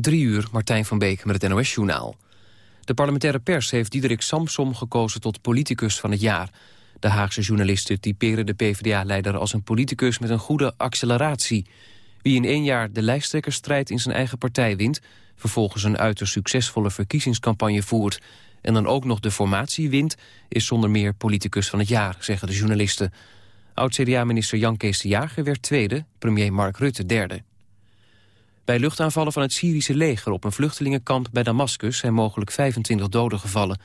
Drie uur, Martijn van Beek met het NOS-journaal. De parlementaire pers heeft Diederik Samsom gekozen tot politicus van het jaar. De Haagse journalisten typeren de PvdA-leider als een politicus met een goede acceleratie. Wie in één jaar de lijsttrekkersstrijd in zijn eigen partij wint... vervolgens een uiterst succesvolle verkiezingscampagne voert... en dan ook nog de formatie wint... is zonder meer politicus van het jaar, zeggen de journalisten. Oud-CDA-minister Jan Kees de Jager werd tweede, premier Mark Rutte derde. Bij luchtaanvallen van het Syrische leger op een vluchtelingenkamp bij Damascus zijn mogelijk 25 doden gevallen.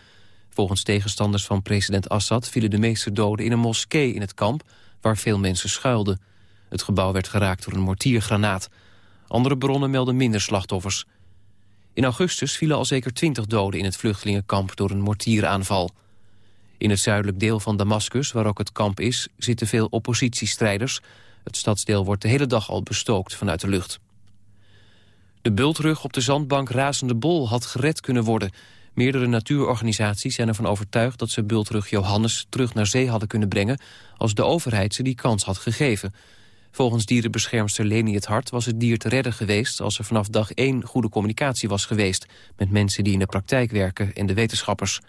Volgens tegenstanders van president Assad vielen de meeste doden in een moskee in het kamp waar veel mensen schuilden. Het gebouw werd geraakt door een mortiergranaat. Andere bronnen melden minder slachtoffers. In augustus vielen al zeker 20 doden in het vluchtelingenkamp door een mortieraanval. In het zuidelijk deel van Damascus, waar ook het kamp is, zitten veel oppositiestrijders. Het stadsdeel wordt de hele dag al bestookt vanuit de lucht. De bultrug op de zandbank Razende Bol had gered kunnen worden. Meerdere natuurorganisaties zijn ervan overtuigd dat ze bultrug Johannes terug naar zee hadden kunnen brengen als de overheid ze die kans had gegeven. Volgens dierenbeschermster Leni het Hart was het dier te redden geweest als er vanaf dag één goede communicatie was geweest met mensen die in de praktijk werken en de wetenschappers.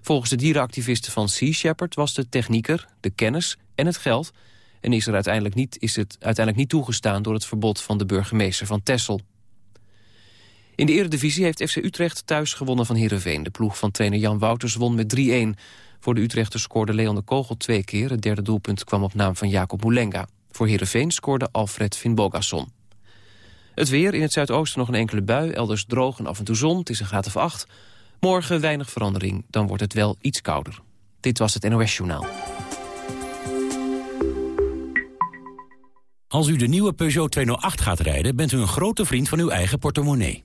Volgens de dierenactivisten van Sea Shepherd was de technieker, de kennis en het geld en is, er uiteindelijk niet, is het uiteindelijk niet toegestaan door het verbod van de burgemeester van Tessel. In de Eredivisie heeft FC Utrecht thuis gewonnen van Heerenveen. De ploeg van trainer Jan Wouters won met 3-1. Voor de Utrechters scoorde Leon de Kogel twee keer. Het derde doelpunt kwam op naam van Jacob Moulenga. Voor Heerenveen scoorde Alfred Finbogasson. Het weer, in het zuidoosten nog een enkele bui. Elders droog en af en toe zon, het is een graad of 8. Morgen weinig verandering, dan wordt het wel iets kouder. Dit was het NOS Journaal. Als u de nieuwe Peugeot 208 gaat rijden... bent u een grote vriend van uw eigen portemonnee.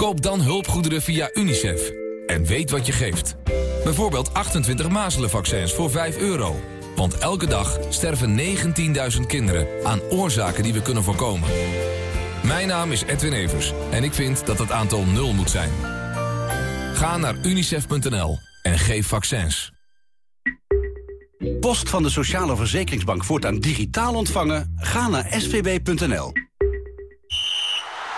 Koop dan hulpgoederen via UNICEF. En weet wat je geeft. Bijvoorbeeld 28 mazelenvaccins voor 5 euro. Want elke dag sterven 19.000 kinderen aan oorzaken die we kunnen voorkomen. Mijn naam is Edwin Evers en ik vind dat het aantal nul moet zijn. Ga naar unicef.nl en geef vaccins. Post van de Sociale Verzekeringsbank voortaan digitaal ontvangen? Ga naar svb.nl.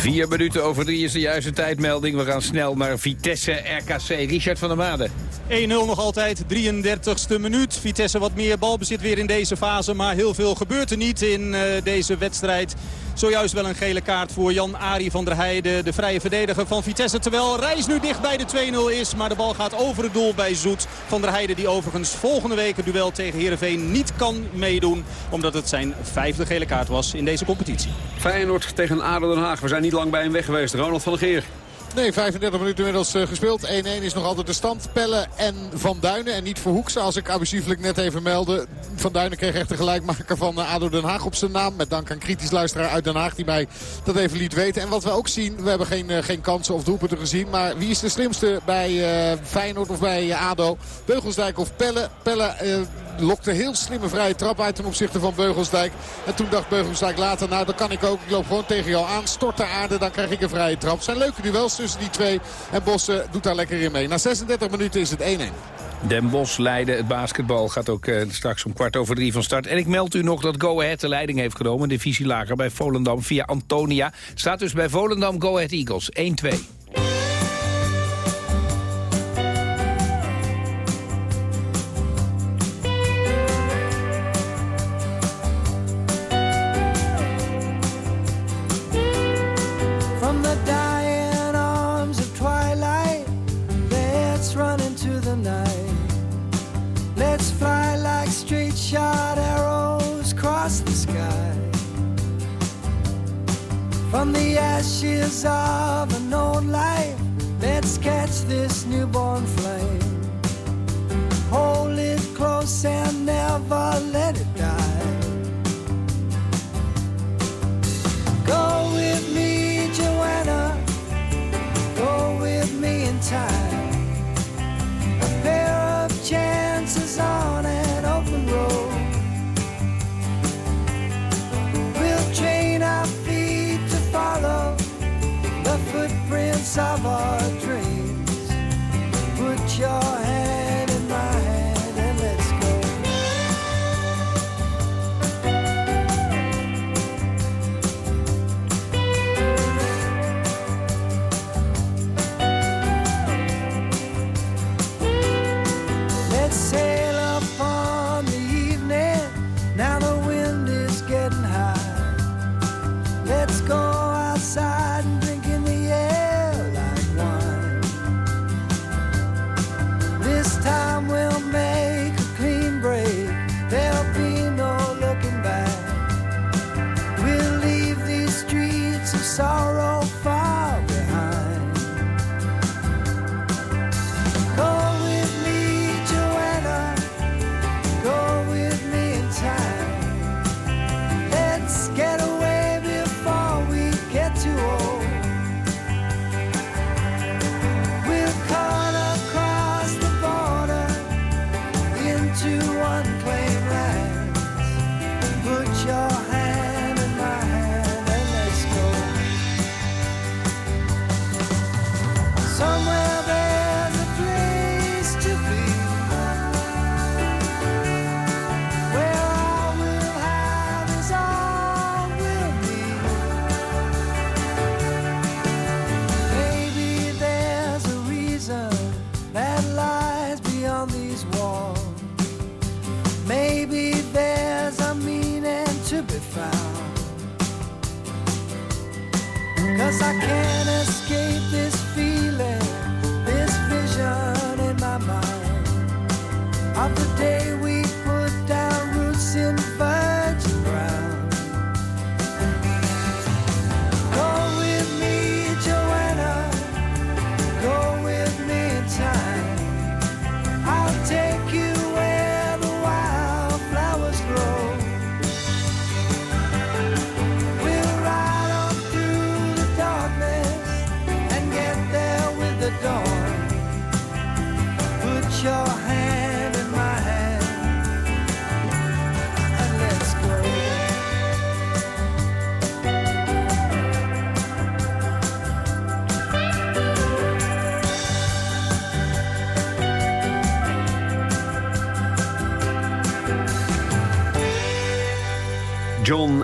Vier minuten over drie is de juiste tijdmelding. We gaan snel naar Vitesse RKC. Richard van der Made. 1-0 nog altijd, 33ste minuut. Vitesse wat meer balbezit weer in deze fase. Maar heel veel gebeurt er niet in uh, deze wedstrijd. Zojuist wel een gele kaart voor Jan-Ari van der Heijden. De vrije verdediger van Vitesse. Terwijl Reis nu dicht bij de 2-0 is. Maar de bal gaat over het doel bij Zoet. Van der Heijden die overigens volgende week het duel tegen Heerenveen niet kan meedoen. Omdat het zijn vijfde gele kaart was in deze competitie. Feyenoord tegen ADO Den Haag. We zijn niet lang bij hem weg geweest. Ronald van der Geer. Nee, 35 minuten inmiddels uh, gespeeld. 1-1 is nog altijd de stand. Pelle en Van Duinen. En niet voor Hoek, zoals ik abusieflijk net even meldde. Van Duinen kreeg echt de gelijkmaker van uh, ADO Den Haag op zijn naam. Met dank aan kritisch luisteraar uit Den Haag die mij dat even liet weten. En wat we ook zien, we hebben geen, uh, geen kansen of doelpunten gezien. Maar wie is de slimste bij Feyenoord of bij ADO? Beugelsdijk of Pelle? Pelle lokte heel slimme vrije trap uit ten opzichte van Beugelsdijk. En toen dacht Beugelsdijk later, nou dan kan ik ook. Ik loop gewoon tegen jou aan, stort de aarde, dan krijg ik een vrije trap. Zijn leuke duels tussen die twee. En Bossen doet daar lekker in mee. Na 36 minuten is het 1-1. Den Bosch leiden het basketbal. Gaat ook uh, straks om kwart over drie van start. En ik meld u nog dat Go Ahead de leiding heeft genomen. Divisie lager bij Volendam via Antonia. Staat dus bij Volendam Go Ahead Eagles 1-2. From the ashes of an old life, let's catch this newborn flame. Hold it close and never let it pensava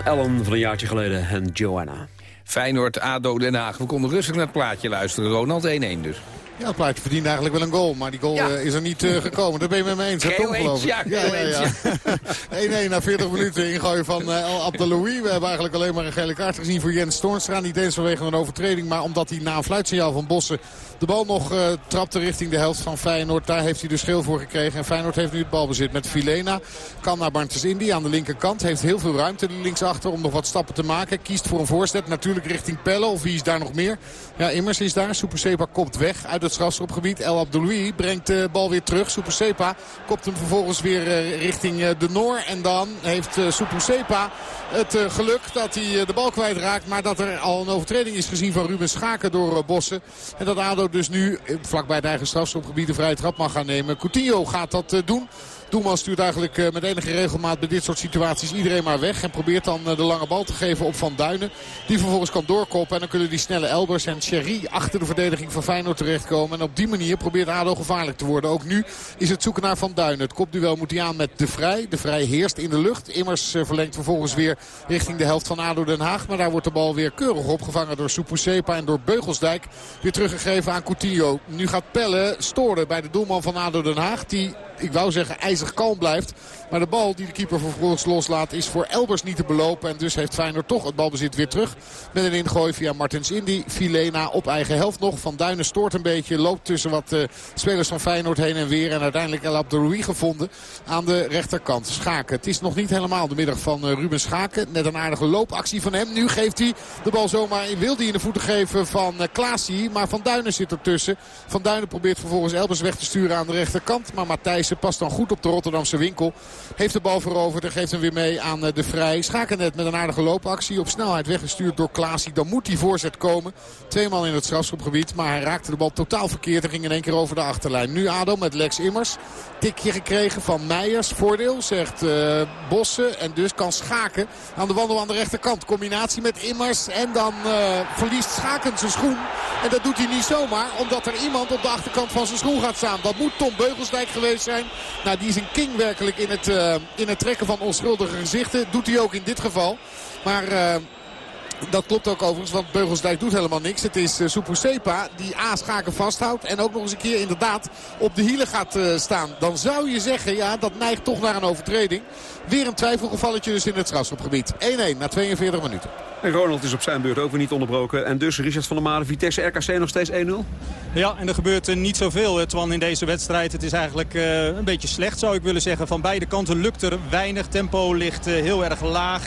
Allen van een jaartje geleden en Joanna. Feyenoord, ADO, Den Haag. We konden rustig naar het plaatje luisteren. Ronald 1-1 dus. Ja, het plaatje verdient eigenlijk wel een goal. Maar die goal Ja. eh, is er niet eh, gekomen. Daar ben je met me eens. eens, geloof ik. ja, eens, 1-1 na 40 minuten ingooien van eh, El Abdeloui. We hebben eigenlijk alleen maar een gele kaart gezien voor Jens Toornstra. Niet eens vanwege een overtreding, maar omdat hij na een fluitsignaal van Bossen de bal nog eh, trapte richting de helft van Feyenoord. Daar heeft hij dus geel voor gekregen. En Feyenoord heeft nu het balbezit met Filena. Kan naar Bartes Indy aan de linkerkant. Heeft heel veel ruimte linksachter om nog wat stappen te maken. Kiest voor een voorzet. Natuurlijk richting Pelle. Of wie is daar nog meer? Ja, Immers is daar. Supersepa kopt weg uit het strafschopgebied. El Abdeloui brengt de bal weer terug. Supersepa kopt hem vervolgens weer eh, richting eh, de Noor. En dan heeft uh, Supersepa het eh, geluk dat hij de bal kwijtraakt. Maar dat er al een overtreding is gezien van Ruben Schaken door Bossen. En dat ADO dus nu eh, vlakbij het eigen strafschopgebied de vrije trap mag gaan nemen. Coutinho gaat dat eh, doen. Doelman stuurt eigenlijk eh, met enige regelmaat bij dit soort situaties iedereen maar weg. En probeert dan eh, de lange bal te geven op Van Duinen. Die vervolgens kan doorkoppen. En dan kunnen die snelle Elbers en Sherry achter de verdediging van Feyenoord terechtkomen. En op die manier probeert ADO gevaarlijk te worden. Ook nu is het zoeken naar Van Duinen. Het kopduel moet hij aan met De Vrij. De Vrij heerst in de lucht. Immers eh, verlengt vervolgens weer richting de helft van ADO Den Haag. Maar daar wordt de bal weer keurig opgevangen door Supusepa en door Beugelsdijk. Weer teruggegeven aan Coutinho. Nu gaat Pelle storen bij de doelman van ADO Den Haag. Die ik wou zeggen ijzig kalm blijft. Maar de bal die de keeper vervolgens loslaat is voor Elbers niet te belopen. En dus heeft Feyenoord toch het balbezit weer terug. Met een ingooi via Martens Indy. Filena op eigen helft nog. Van Duinen stoort een beetje. Loopt tussen wat uh, spelers van Feyenoord heen en weer. En uiteindelijk El Abderoui gevonden aan de rechterkant. Schaken. Het is nog niet helemaal de middag van uh, Ruben Schaken. Net een aardige loopactie van hem. Nu geeft hij de bal zomaar in. Wil hij in de voeten geven van uh. Maar Van Duinen zit ertussen. Van Duinen probeert vervolgens Elbers weg te sturen aan de rechterkant. Maar Matthijssen past dan goed op de Rotterdamse winkel. Heeft de bal veroverd en geeft hem weer mee aan de Vrij. Schaken net met een aardige loopactie. Op snelheid weggestuurd door Klaasie. Dan moet die voorzet komen. Tweemaal in het strafschopgebied. Maar hij raakte de bal totaal verkeerd. En ging in één keer over de achterlijn. Nu Ado met Lex Immers. Tikje gekregen van Meijers. Voordeel zegt uh, Bossen. En dus kan Schaken aan de wandel aan de rechterkant. Combinatie met Immers. En dan uh, verliest Schaken zijn schoen. En dat doet hij niet zomaar. Omdat er iemand op de achterkant van zijn schoen gaat staan. Dat moet Tom Beugelsdijk geweest zijn. Nou, die een king werkelijk in het, uh, in het trekken van onschuldige gezichten. Doet hij ook in dit geval. Maar... Dat klopt ook overigens, want Beugelsdijk doet helemaal niks. Het is uh, Sepa die A schaken vasthoudt. En ook nog eens een keer inderdaad op de hielen gaat uh, staan. Dan zou je zeggen, ja, dat neigt toch naar een overtreding. Weer een twijfelgevalletje dus in het strafschopgebied. 1-1 na 42 minuten. En Ronald is op zijn beurt ook weer niet onderbroken. En dus Richard van der Made, Vitesse, RKC nog steeds 1-0? Ja, en er gebeurt niet zoveel, Twan, in deze wedstrijd. Het is eigenlijk uh, een beetje slecht, zou ik willen zeggen. Van beide kanten lukt er weinig. Tempo ligt uh, heel erg laag.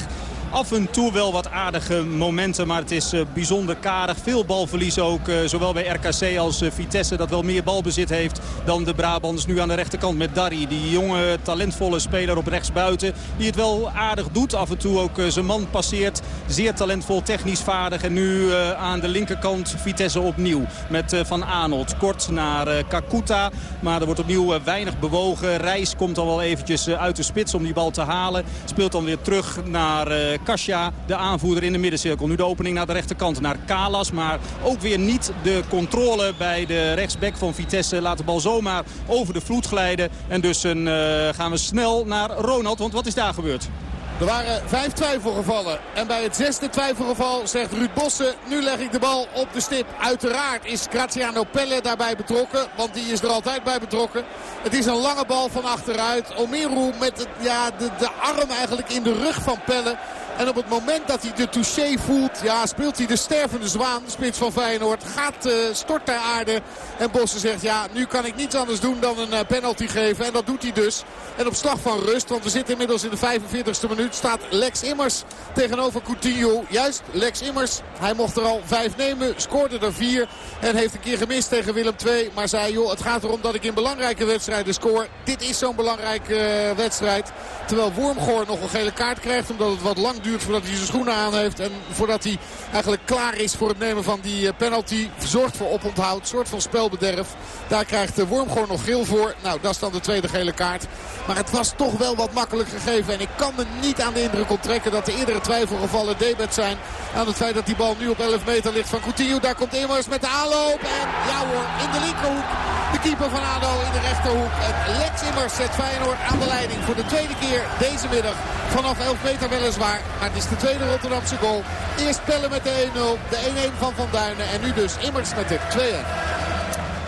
Af en toe wel wat aardige momenten, maar het is uh, bijzonder karig. Veel balverlies ook, uh, zowel bij RKC als uh, Vitesse dat wel meer balbezit heeft dan de Brabanders. Nu aan de rechterkant met Darry, die jonge talentvolle speler op rechtsbuiten. Die het wel aardig doet, af en toe ook zijn man passeert. Zeer talentvol, technisch vaardig. En nu aan de linkerkant Vitesse opnieuw met Van Arnold. Kort naar Kakuta, maar er wordt opnieuw weinig bewogen. Reis komt dan wel eventjes uit de spits om die bal te halen. Speelt dan weer terug naar Kasia, de aanvoerder in de middencirkel. Nu de opening naar de rechterkant, naar Kalas. Maar ook weer niet de controle bij de rechtsback van Vitesse. Laat de bal zomaar over de vloed glijden. En dus een, uh, gaan we snel naar Ronald. Want wat is daar gebeurd? Er waren vijf twijfelgevallen. En bij het zesde twijfelgeval zegt Ruud Bossen... nu leg ik de bal op de stip. Uiteraard is Graziano Pelle daarbij betrokken. Want die is er altijd bij betrokken. Het is een lange bal van achteruit. Omeru met het, ja, de, de arm eigenlijk in de rug van Pelle. En op het moment dat hij de touché voelt, ja, speelt hij de stervende zwaan, spits van Feyenoord. Gaat, uh, stort ter aarde. En Bossen zegt, ja, nu kan ik niets anders doen dan een uh, penalty geven. En dat doet hij dus. En op slag van rust, want we zitten inmiddels in de 45ste minuut, staat Lex Immers tegenover Coutinho. Juist, Lex Immers, hij mocht er al vijf nemen, scoorde er vier. En heeft een keer gemist tegen Willem II. Maar zei, joh, het gaat erom dat ik in belangrijke wedstrijden score. Dit is zo'n belangrijke uh, wedstrijd. Terwijl Wormgoor nog een gele kaart krijgt, omdat het wat lang duurt voordat hij zijn schoenen aan heeft. En voordat hij eigenlijk klaar is voor het nemen van die penalty. Zorgt voor oponthoud, soort van spelbederf. Daar krijgt de Wormgoor nog geel voor. Nou, dat is dan de tweede gele kaart. Maar het was toch wel wat makkelijk gegeven. En ik kan me niet aan de indruk onttrekken dat de eerdere twijfelgevallen debet zijn. Aan het feit dat die bal nu op 11 meter ligt van Coutinho. Daar komt Immers met de aanloop. En ja hoor, in de linkerhoek. De keeper van ADO in de rechterhoek. En Lex Immers zet Feyenoord aan de leiding voor de tweede keer deze middag. Vanaf 11 meter weliswaar. Maar het is de tweede Rotterdamse goal. Eerst Pellen met de 1-0. De 1-1 van Van Duinen. En nu dus Immers met de 2-1.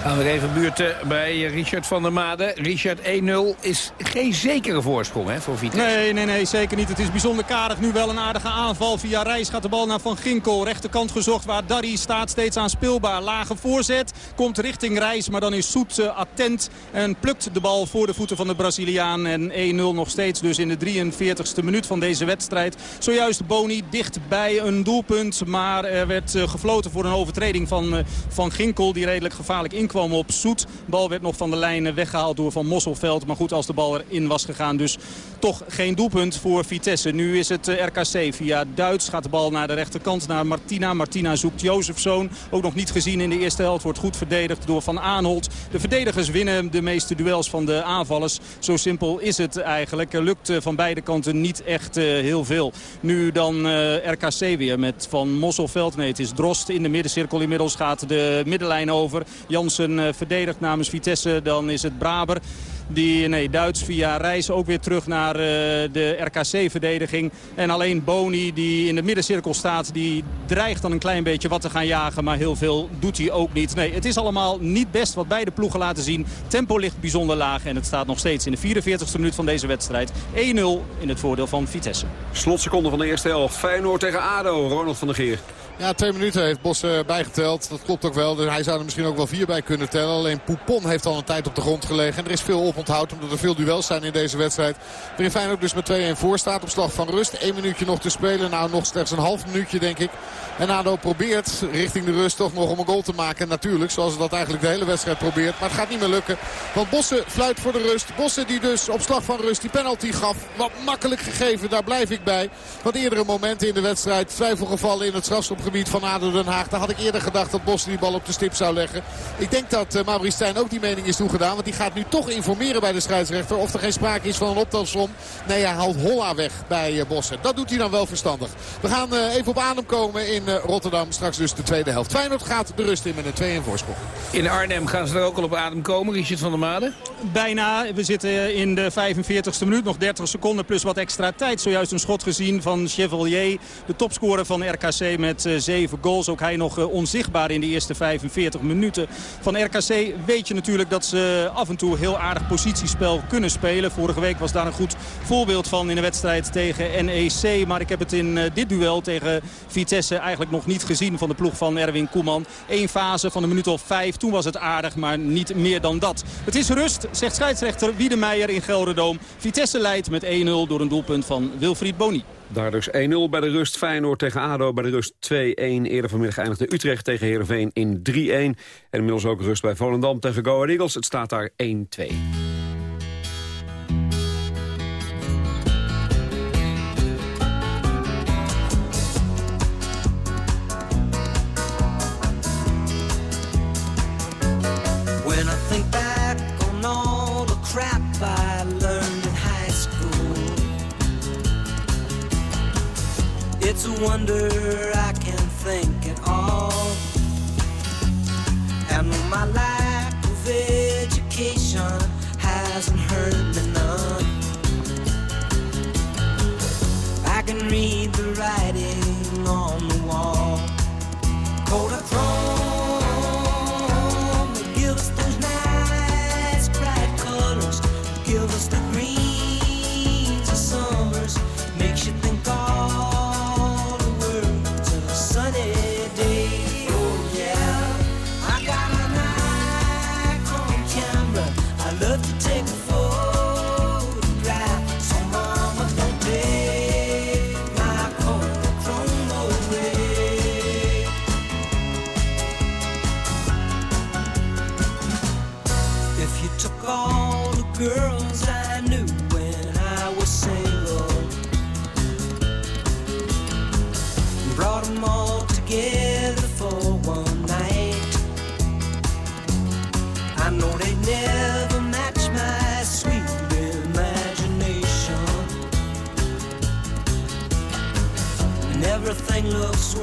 Gaan we even buurten bij Richard van der Made. Richard 1-0 is geen zekere voorsprong hè, voor Vitesse. Nee, nee, nee, zeker niet. Het is bijzonder karig. Nu wel een aardige aanval. Via Reis gaat de bal naar Van Ginkel. Rechterkant gezocht waar Darry staat. Steeds aan speelbaar. Lage voorzet. Komt richting Reis. Maar dan is Soet uh, attent. En plukt de bal voor de voeten van de Braziliaan. En 1-0 nog steeds dus in de 43ste minuut van deze wedstrijd. Zojuist Boni dicht bij een doelpunt. Maar er werd uh, gefloten voor een overtreding van Van Ginkel. Die redelijk gevaarlijk inkomt kwam op Soet. Bal werd nog van de lijn weggehaald door Van Mosselveld. Maar goed, als de bal erin was gegaan. Dus toch geen doelpunt voor Vitesse. Nu is het RKC via Duits. Gaat de bal naar de rechterkant, naar Martina. Martina zoekt Jozefzoon. Ook nog niet gezien in de eerste helft. Wordt goed verdedigd door Van Aanholt. De verdedigers winnen de meeste duels van de aanvallers. Zo simpel is het eigenlijk. Er lukt van beide kanten niet echt heel veel. Nu dan RKC weer met Van Mosselveld. Nee, het is Drost in de middencirkel inmiddels. Gaat de middenlijn over. Jansen verdedigt namens Vitesse. Dan is het Braber. Die, nee, Duits via Reis ook weer terug naar uh, de RKC-verdediging. En alleen Boni die in de middencirkel staat, die dreigt dan een klein beetje wat te gaan jagen. Maar heel veel doet hij ook niet. Nee, het is allemaal niet best wat beide ploegen laten zien. Tempo ligt bijzonder laag en het staat nog steeds in de 44e minuut van deze wedstrijd. 1-0 in het voordeel van Vitesse. Slotseconde van de eerste helft. Feyenoord tegen ADO. Ronald van der Geer. Ja, twee minuten heeft Bos uh, bijgeteld. Dat klopt ook wel. Dus hij zou er misschien ook wel vier bij kunnen tellen. Alleen Poupon heeft al een tijd op de grond gelegen. En er is veel oponthoud omdat er veel duels zijn in deze wedstrijd. Waarin Feyenoord dus met 2-1 voor staat op slag van rust. Eén minuutje nog te spelen. Nou, nog slechts een half minuutje denk ik. En ADO probeert richting de rust toch nog om een goal te maken. Natuurlijk, zoals ze dat eigenlijk de hele wedstrijd probeert. Maar het gaat niet meer lukken. Want Bossen fluit voor de rust. Bossen die dus op slag van rust die penalty gaf. Wat makkelijk gegeven, daar blijf ik bij. Want eerdere momenten in de wedstrijd. Twijfelgevallen in het strafschopgebied van ADO Den Haag. Daar had ik eerder gedacht dat Bossen die bal op de stip zou leggen. Ik denk dat uh, Maurice Stijn ook die mening is toegedaan. Want die gaat nu toch informeren bij de scheidsrechter. Of er geen sprake is van een optelsom. Nee, hij haalt Holla weg bij uh, Bossen. Dat doet hij dan wel verstandig. We gaan uh, even op adem komen in in Rotterdam. Straks dus de tweede helft. Feyenoord gaat de rust in met een 2-1 voorsprong. In Arnhem gaan ze er ook al op adem komen, Richard van der Made? Bijna. We zitten in de 45ste minuut. Nog 30 seconden plus wat extra tijd. Zojuist een schot gezien van Chevalier. De topscorer van RKC met 7 goals. Ook hij nog onzichtbaar in de eerste 45 minuten. Van RKC weet je natuurlijk dat ze af en toe heel aardig positiespel kunnen spelen. Vorige week was daar een goed voorbeeld van in de wedstrijd tegen NEC. Maar ik heb het in dit duel tegen Vitesse eigenlijk nog niet gezien van de ploeg van Erwin Koeman. Eén fase van een minuut of vijf. Toen was het aardig, maar niet meer dan dat. Het is rust, zegt scheidsrechter Wiedemeijer in Gelderdoom. Vitesse leidt met 1-0 door een doelpunt van Wilfried Boni. Daar dus 1-0 bij de rust. Feyenoord tegen ADO bij de rust 2-1. Eerder vanmiddag eindigde Utrecht tegen Heerenveen in 3-1. En inmiddels ook rust bij Volendam tegen Go Ahead Eagles. Het staat daar 1-2.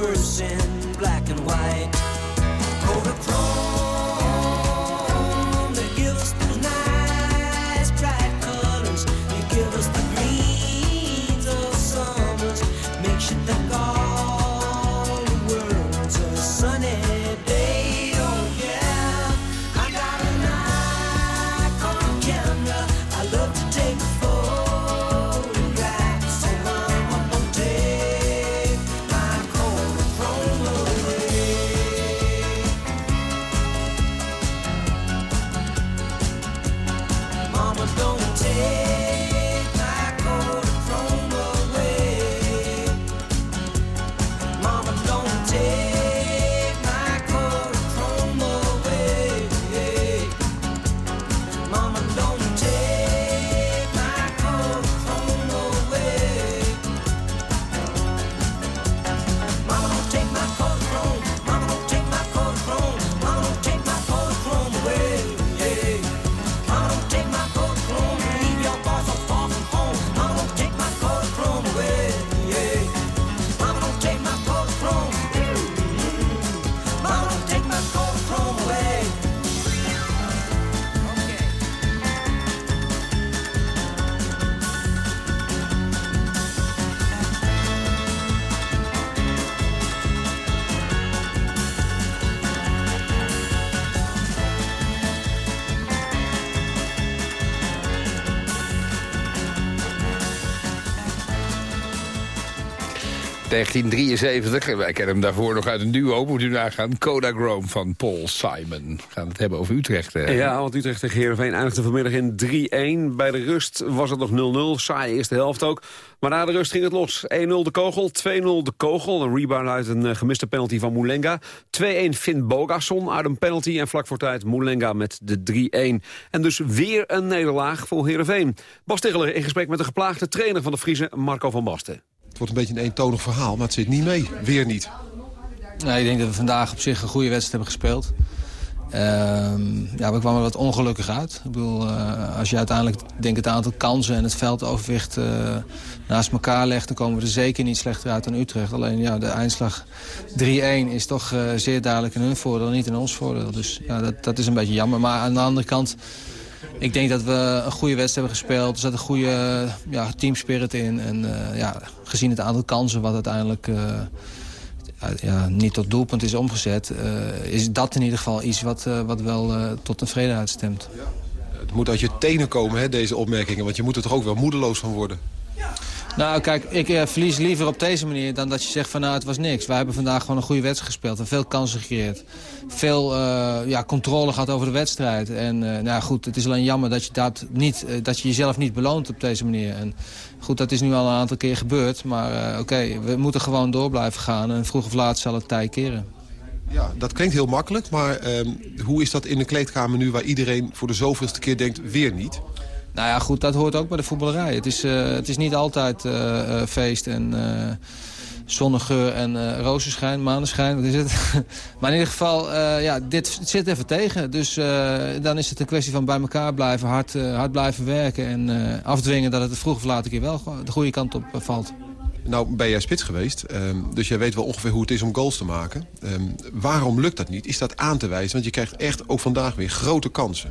words in black and white. Code across 1973, wij kennen hem daarvoor nog uit een duo, moet u nagaan. Kodak Rome van Paul Simon. We gaan het hebben over Utrecht. Ja, want Utrecht tegen Heerenveen eindigde vanmiddag in 3-1. Bij de rust was het nog 0-0, saai eerste helft ook. Maar na de rust ging het los. 1-0 de kogel, 2-0 de kogel. Een rebound uit een uh, gemiste penalty van Moulenga. 2-1 Finn Bogasson uit een penalty. En vlak voor tijd Moulenga met de 3-1. En dus weer een nederlaag voor Heerenveen. Bas Tegeler in gesprek met de geplaagde trainer van de Friese, Marco van Basten. Wordt een beetje een eentonig verhaal, maar het zit niet mee. Weer niet. Nee, ik denk dat we vandaag op zich een goede wedstrijd hebben gespeeld. Uh, ja, we kwamen wat ongelukkig uit. Ik bedoel, uh, als je uiteindelijk denk het aantal kansen en het veldoverwicht uh, naast elkaar legt... dan komen we er zeker niet slechter uit dan Utrecht. Alleen ja, de eindslag 3-1 is toch uh, zeer duidelijk in hun voordeel, niet in ons voordeel. Dus ja, dat, dat is een beetje jammer. Maar aan de andere kant, ik denk dat we een goede wedstrijd hebben gespeeld. Er zat een goede ja, teamspirit in. En ja, gezien het aantal kansen wat uiteindelijk ja, niet tot doelpunt is omgezet... Uh, is dat in ieder geval iets wat, wat wel tot tevredenheid stemt. Het moet uit je tenen komen, hè, deze opmerkingen. Want je moet er toch ook wel moedeloos van worden? Nou, kijk, ik verlies liever op deze manier dan dat je zegt van nou, het was niks. Wij hebben vandaag gewoon een goede wedstrijd gespeeld en veel kansen gecreëerd. Veel ja, controle gehad over de wedstrijd. En nou goed, het is alleen jammer dat je, dat niet, dat je jezelf niet beloont op deze manier. En Goed, dat is nu al een aantal keer gebeurd. Maar oké, we moeten gewoon door blijven gaan. En vroeg of laat zal het tij keren. Ja, dat klinkt heel makkelijk. Maar uh, hoe is dat in de kleedkamer nu... waar iedereen voor de zoveelste keer denkt, weer niet? Nou ja, goed, dat hoort ook bij de voetballerij. Het is, uh, het is niet altijd uh, feest en zonnegeur en uh, rozenschijn, maneschijn, wat is het? maar in ieder geval, ja, dit zit even tegen. Dus dan is het een kwestie van bij elkaar blijven, hard, hard blijven werken... en afdwingen dat het vroeg of laat een keer wel de goede kant op valt. Nou ben jij spits geweest, um, dus jij weet wel ongeveer hoe het is om goals te maken. Um, waarom lukt dat niet? Is dat aan te wijzen? Want je krijgt echt ook vandaag weer grote kansen.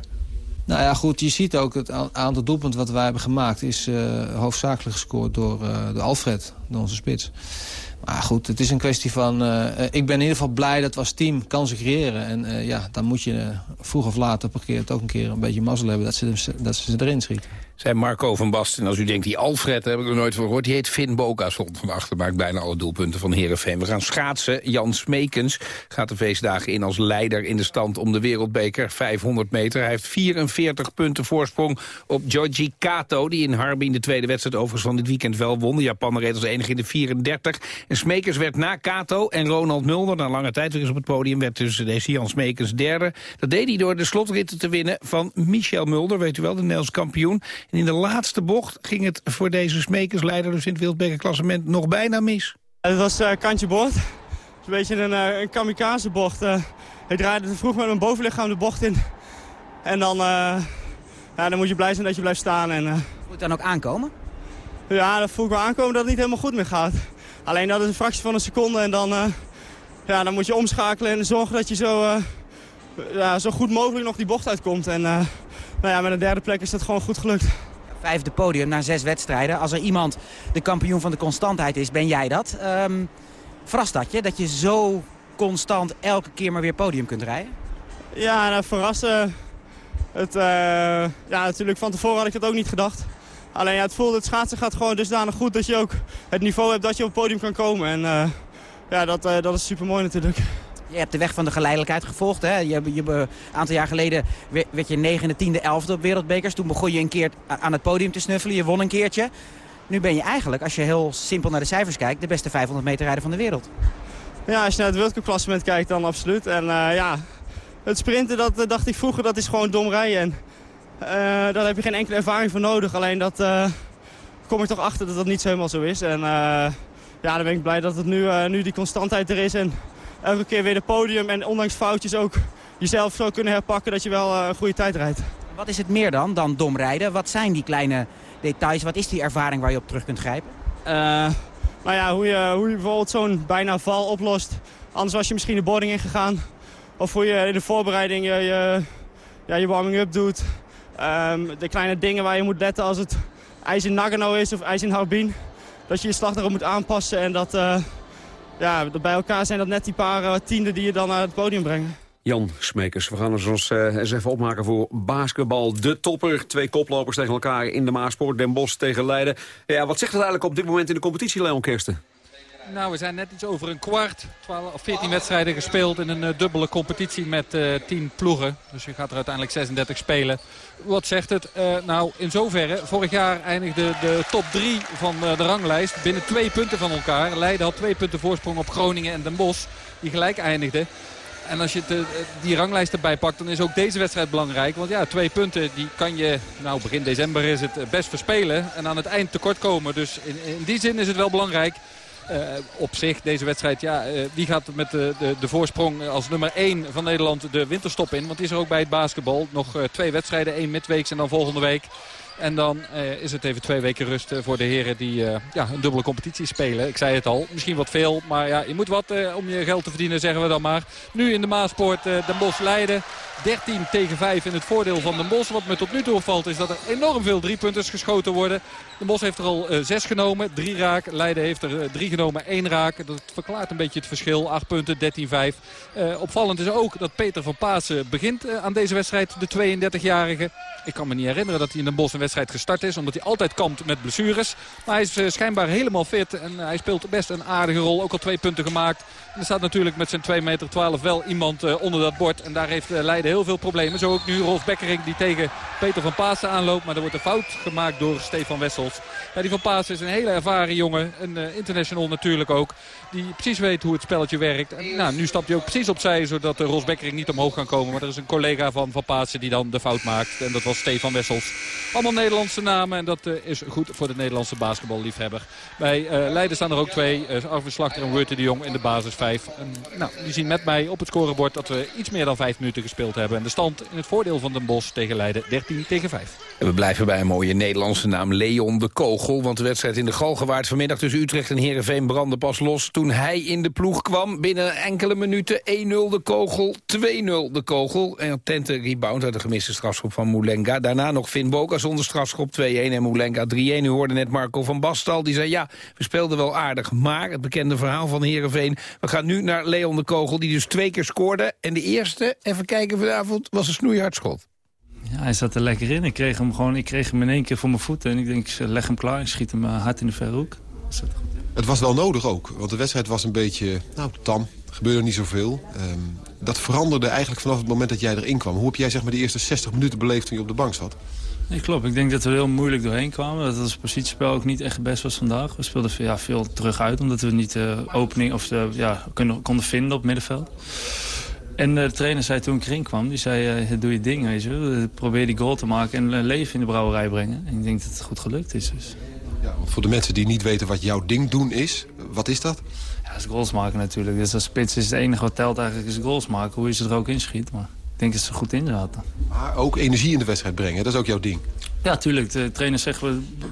Nou ja, goed, je ziet ook het aantal doelpunten wat wij hebben gemaakt... is uh, hoofdzakelijk gescoord door, uh, door Alfred, door onze spits. Maar goed, het is een kwestie van... Uh, ik ben in ieder geval blij dat we als team kansen creëren. En ja, dan moet je vroeg of laat op het ook een keer een beetje mazzel hebben... dat ze, dat ze erin schieten zei Marco van Basten. Als u denkt, die Alfred, heb ik er nooit van gehoord. Die heet Finn Bogason van achter, maakt bijna alle doelpunten van Herenveen. We gaan schaatsen. Jan Smekens gaat de feestdagen in als leider in de stand om de wereldbeker. 500 meter. Hij heeft 44 punten voorsprong op Georgi Kato... die in Harbin de tweede wedstrijd overigens van dit weekend wel won. De Japaner reed als enige in de 34. En Smekens werd na Kato en Ronald Mulder... na lange tijd weer eens op het podium werd dus deze Jan Smekens derde. Dat deed hij door de slotritten te winnen van Michel Mulder, weet u wel, de Nederlands kampioen. En in de laatste bocht ging het voor deze smekersleider... dus in het wereldbekerklassement nog bijna mis. Het was uh, kantje bocht. Het is een beetje een, uh, een kamikaze bocht. Uh, ik draaide te vroeg met mijn bovenlichaam de bocht in. En dan, ja, dan moet je blij zijn dat je blijft staan. En, Voelt het dan ook aankomen? Ja, dat voel ik wel aankomen dat het niet helemaal goed meer gaat. Alleen dat is een fractie van een seconde en dan, ja, dan moet je omschakelen en zorgen dat je zo, ja, zo goed mogelijk nog die bocht uitkomt. En nou ja, met een derde plek is dat gewoon goed gelukt vijfde podium na zes wedstrijden. Als er iemand de kampioen van de constantheid is, ben jij dat. Um, verrast dat je, dat je zo constant elke keer maar weer podium kunt rijden? Ja, nou, verrassen. Het, uh, ja, natuurlijk van tevoren had ik het ook niet gedacht. Alleen ja, het voelde, het schaatsen gaat gewoon dusdanig goed dat je ook het niveau hebt dat je op het podium kan komen. En uh, ja, dat, uh, dat is super mooi natuurlijk. Je hebt de weg van de geleidelijkheid gevolgd. Hè? Je, je, een aantal jaar geleden werd je negende, tiende, elfde op wereldbekers. Toen begon je een keer aan het podium te snuffelen. Je won een keertje. Nu ben je eigenlijk, als je heel simpel naar de cijfers kijkt... de beste 500 meter rijder van de wereld. Ja, als je naar het wereldcupklassement kijkt dan absoluut. En uh, ja, het sprinten, dat uh, dacht ik vroeger, dat is gewoon dom rijden. En, daar heb je geen enkele ervaring voor nodig. Alleen dat kom ik toch achter dat dat niet zo helemaal zo is. En ja, dan ben ik blij dat het nu, nu die constantheid er is. En elke keer weer de podium en ondanks foutjes ook jezelf zo kunnen herpakken dat je wel een goede tijd rijdt. Wat is het meer dan, dan dom rijden? Wat zijn die kleine details? Wat is die ervaring waar je op terug kunt grijpen? Uh, nou ja, hoe je, hoe je bijvoorbeeld zo'n bijna val oplost. Anders was je misschien de boarding ingegaan. Of hoe je in de voorbereiding je, je, ja, je warming-up doet. Um, de kleine dingen waar je moet letten als het ijs in Nagano is of ijs in Harbin. Dat je je slag erop moet aanpassen en dat... Uh, ja, bij elkaar zijn dat net die paar uh, tienden die je dan naar het podium brengen. Jan Smekers, we gaan ons uh, eens even opmaken voor basketbal. De topper, twee koplopers tegen elkaar in de Maaspoort. Den Bosch tegen Leiden. Ja, wat zegt het eigenlijk op dit moment in de competitie, Leon Kersten? Nou, we zijn net iets over een kwart, 12 of 14 wedstrijden gespeeld in een uh, dubbele competitie met uh, 10 ploegen. Dus je gaat er uiteindelijk 36 spelen. Wat zegt het? Uh, nou, in zoverre, vorig jaar eindigde de top 3 van de ranglijst binnen twee punten van elkaar. Leiden had twee punten voorsprong op Groningen en Den Bosch, die gelijk eindigden. En als je die ranglijst erbij pakt, dan is ook deze wedstrijd belangrijk. Want ja, twee punten, die kan je, nou begin december is het best verspelen. En aan het eind tekort komen. Dus in, in die zin is het wel belangrijk. Uh, op zich, deze wedstrijd, ja, uh, wie gaat met de, de, de, voorsprong als nummer 1 van Nederland de winterstop in? Want die is er ook bij het basketbal. Nog twee wedstrijden, één midweeks en dan volgende week. En dan uh, is het even twee weken rust voor de heren die uh, ja, een dubbele competitie spelen. Ik zei het al, misschien wat veel. Maar ja, je moet wat om je geld te verdienen, zeggen we dan maar. Nu in de Maaspoort Den Bosch Leiden. 13 tegen 5 in het voordeel van Den Bosch. Wat me tot nu toe opvalt is dat er enorm veel driepunters geschoten worden. Den Bosch heeft er al 6 genomen, 3 raak. Leiden heeft er 3 genomen, 1 raak. Dat verklaart een beetje het verschil. 8 punten, 13-5. opvallend is ook dat Peter van Paasen begint aan deze wedstrijd. De 32-jarige. Ik kan me niet herinneren dat hij in Den Bosch een wedstrijd gestart is. Omdat hij altijd kampt met blessures. Maar hij is uh, schijnbaar helemaal fit. En hij speelt best een aardige rol. Ook al twee punten gemaakt. Er staat natuurlijk met zijn 2 meter 12 wel iemand uh, onder dat bord. En daar heeft Leiden heel veel problemen. Zo ook nu Rolf Bekkering die tegen Peter van Paasen aanloopt. Maar er wordt een fout gemaakt door Stefan Wessels. Die van Paasen is een hele ervaren jongen. Een international natuurlijk ook. Die precies weet hoe het spelletje werkt. Nou, nu stapt hij ook precies opzij zodat de Bekkering niet omhoog kan komen. Maar er is een collega van Van Paasen die dan de fout maakt. En dat was Stefan Wessels. Allemaal Nederlandse namen en dat uh, is goed voor de Nederlandse basketballiefhebber. Bij uh, Leiden staan er ook twee, uh, Arvid Slachter en Wurte de Jong in de basis vijf. En, nou, die zien met mij op het scorebord dat we iets meer dan vijf minuten gespeeld hebben. En de stand in het voordeel van Den Bosch tegen Leiden 13 tegen 5. En we blijven bij een mooie Nederlandse naam Leon de Kogel. Want de wedstrijd in de Galgenwaard vanmiddag tussen Utrecht en Heerenveen brandde pas los. Toen hij in de ploeg kwam binnen enkele minuten 1-0 de Kogel, 2-0 de Kogel. En attente rebound uit de gemiste strafschop van Moulenga. Daarna nog Finn Boka zonder strafschop 2-1 en Moulenga 3-1. U hoorde net Marco van Bastal, die zei ja, we speelden wel aardig. Maar het bekende verhaal van Heerenveen, we gaan nu naar Leon de Kogel... die dus twee keer scoorde. En de eerste, even kijken vanavond, was een snoeihard schot. Ja, hij zat er lekker in. Ik kreeg hem gewoon ik kreeg hem in één keer voor mijn voeten. En ik denk, ik leg hem klaar. Ik schiet hem hard in de verre hoek. Het was wel nodig ook, want de wedstrijd was een beetje nou, tam. Er gebeurde niet zoveel. Um, dat veranderde eigenlijk vanaf het moment dat jij erin kwam. Hoe heb jij zeg maar, de eerste 60 minuten beleefd toen je op de bank zat? Nee, klopt. Ik denk dat we er heel moeilijk doorheen kwamen. Dat het positiespel ook niet echt best was vandaag. We speelden ja, veel terug uit, omdat we niet de opening of de, ja, konden, konden vinden op middenveld. En de trainer zei toen ik erin kwam, die zei, uh, doe je ding, weet je. Probeer die goal te maken en leven in de brouwerij brengen. En ik denk dat het goed gelukt is. Dus. Ja, voor de mensen die niet weten wat jouw ding doen is, wat is dat? Ja, dat is goals maken natuurlijk. Dus als spits is het enige wat telt eigenlijk is goals maken. Hoe je ze er ook inschiet. Maar ik denk dat ze goed in zaten. Maar ook energie in de wedstrijd brengen, dat is ook jouw ding? Ja, tuurlijk. De trainer zegt,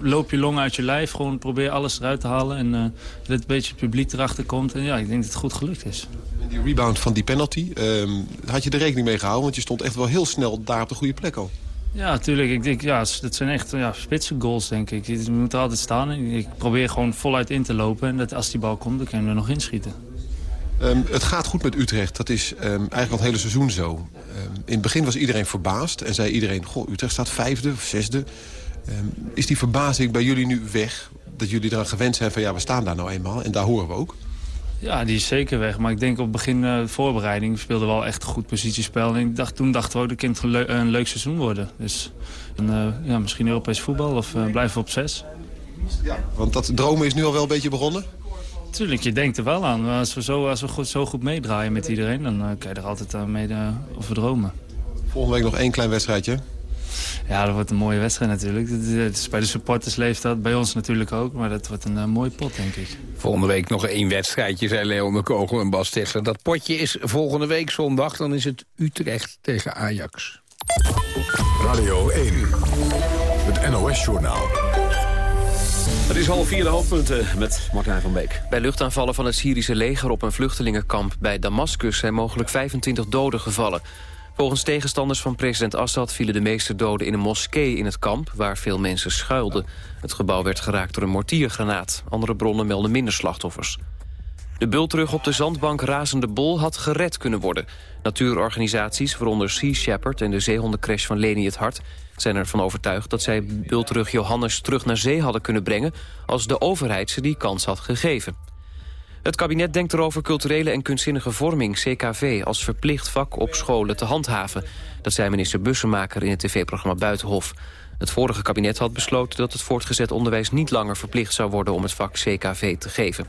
loop je long uit je lijf. Gewoon probeer alles eruit te halen. En uh, dat een beetje het publiek erachter komt. En ja, ik denk dat het goed gelukt is. En die rebound van die penalty, um, had je er rekening mee gehouden? Want je stond echt wel heel snel daar op de goede plek al. Ja, natuurlijk. Ik denk, ja, dat zijn echt ja, spitse goals, denk ik. Je moet er altijd staan. Ik probeer gewoon voluit in te lopen. En dat als die bal komt, dan kan je er nog inschieten. Um, het gaat goed met Utrecht. Dat is um, eigenlijk al het hele seizoen zo. Um, in het begin was iedereen verbaasd. En zei iedereen, goh, Utrecht staat vijfde of zesde. is die verbazing bij jullie nu weg? Dat jullie eraan gewend zijn van, ja, we staan daar nou eenmaal. En daar horen we ook. Ja, die is zeker weg. Maar ik denk op het begin uh, de voorbereiding speelden we wel echt goed positiespel. En ik dacht, toen dachten we ook, dat kan een, leuk, een leuk seizoen worden. Dus uh, ja, misschien Europees voetbal of uh, blijven we op zes. Ja, want dat dromen is nu al wel een beetje begonnen? Tuurlijk, je denkt er wel aan. Als we zo, als we goed, zo goed meedraaien met iedereen, dan kan je er altijd aan mee over dromen. Volgende week nog één klein wedstrijdje. Ja, dat wordt een mooie wedstrijd natuurlijk. Het is bij de supporters leeft dat, bij ons natuurlijk ook. Maar dat wordt een uh, mooie pot, denk ik. Volgende week nog één wedstrijdje, zei Leon de Kogel en Bas Tegsler. Dat potje is volgende week zondag. Dan is het Utrecht tegen Ajax. Radio 1, het NOS-journaal. Het is half vier de hoofdpunten met Martijn van Beek. Bij luchtaanvallen van het Syrische leger op een vluchtelingenkamp bij Damascus... zijn mogelijk 25 doden gevallen. Volgens tegenstanders van president Assad vielen de meeste doden in een moskee in het kamp, waar veel mensen schuilden. Het gebouw werd geraakt door een mortiergranaat. Andere bronnen melden minder slachtoffers. De bultrug op de zandbank Razende Bol had gered kunnen worden. Natuurorganisaties, waaronder Sea Shepherd en de zeehondencrash van Leni het Hart... zijn ervan overtuigd dat zij bultrug Johannes terug naar zee hadden kunnen brengen... als de overheid ze die kans had gegeven. Het kabinet denkt erover culturele en kunstzinnige vorming, CKV... als verplicht vak op scholen te handhaven. Dat zei minister Bussemaker in het tv-programma Buitenhof. Het vorige kabinet had besloten dat het voortgezet onderwijs... niet langer verplicht zou worden om het vak CKV te geven.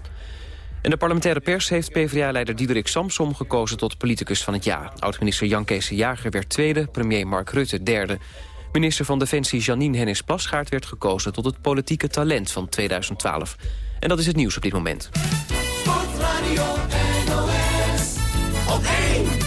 In de parlementaire pers heeft PvdA-leider Diederik Samsom gekozen tot politicus van het jaar. Oud-minister Jan Kees Jager werd tweede, premier Mark Rutte derde. Minister van Defensie Janine Hennis-Plasgaard werd gekozen tot het politieke talent van 2012. En dat is het nieuws op dit moment. Sportradio NOS. Op 1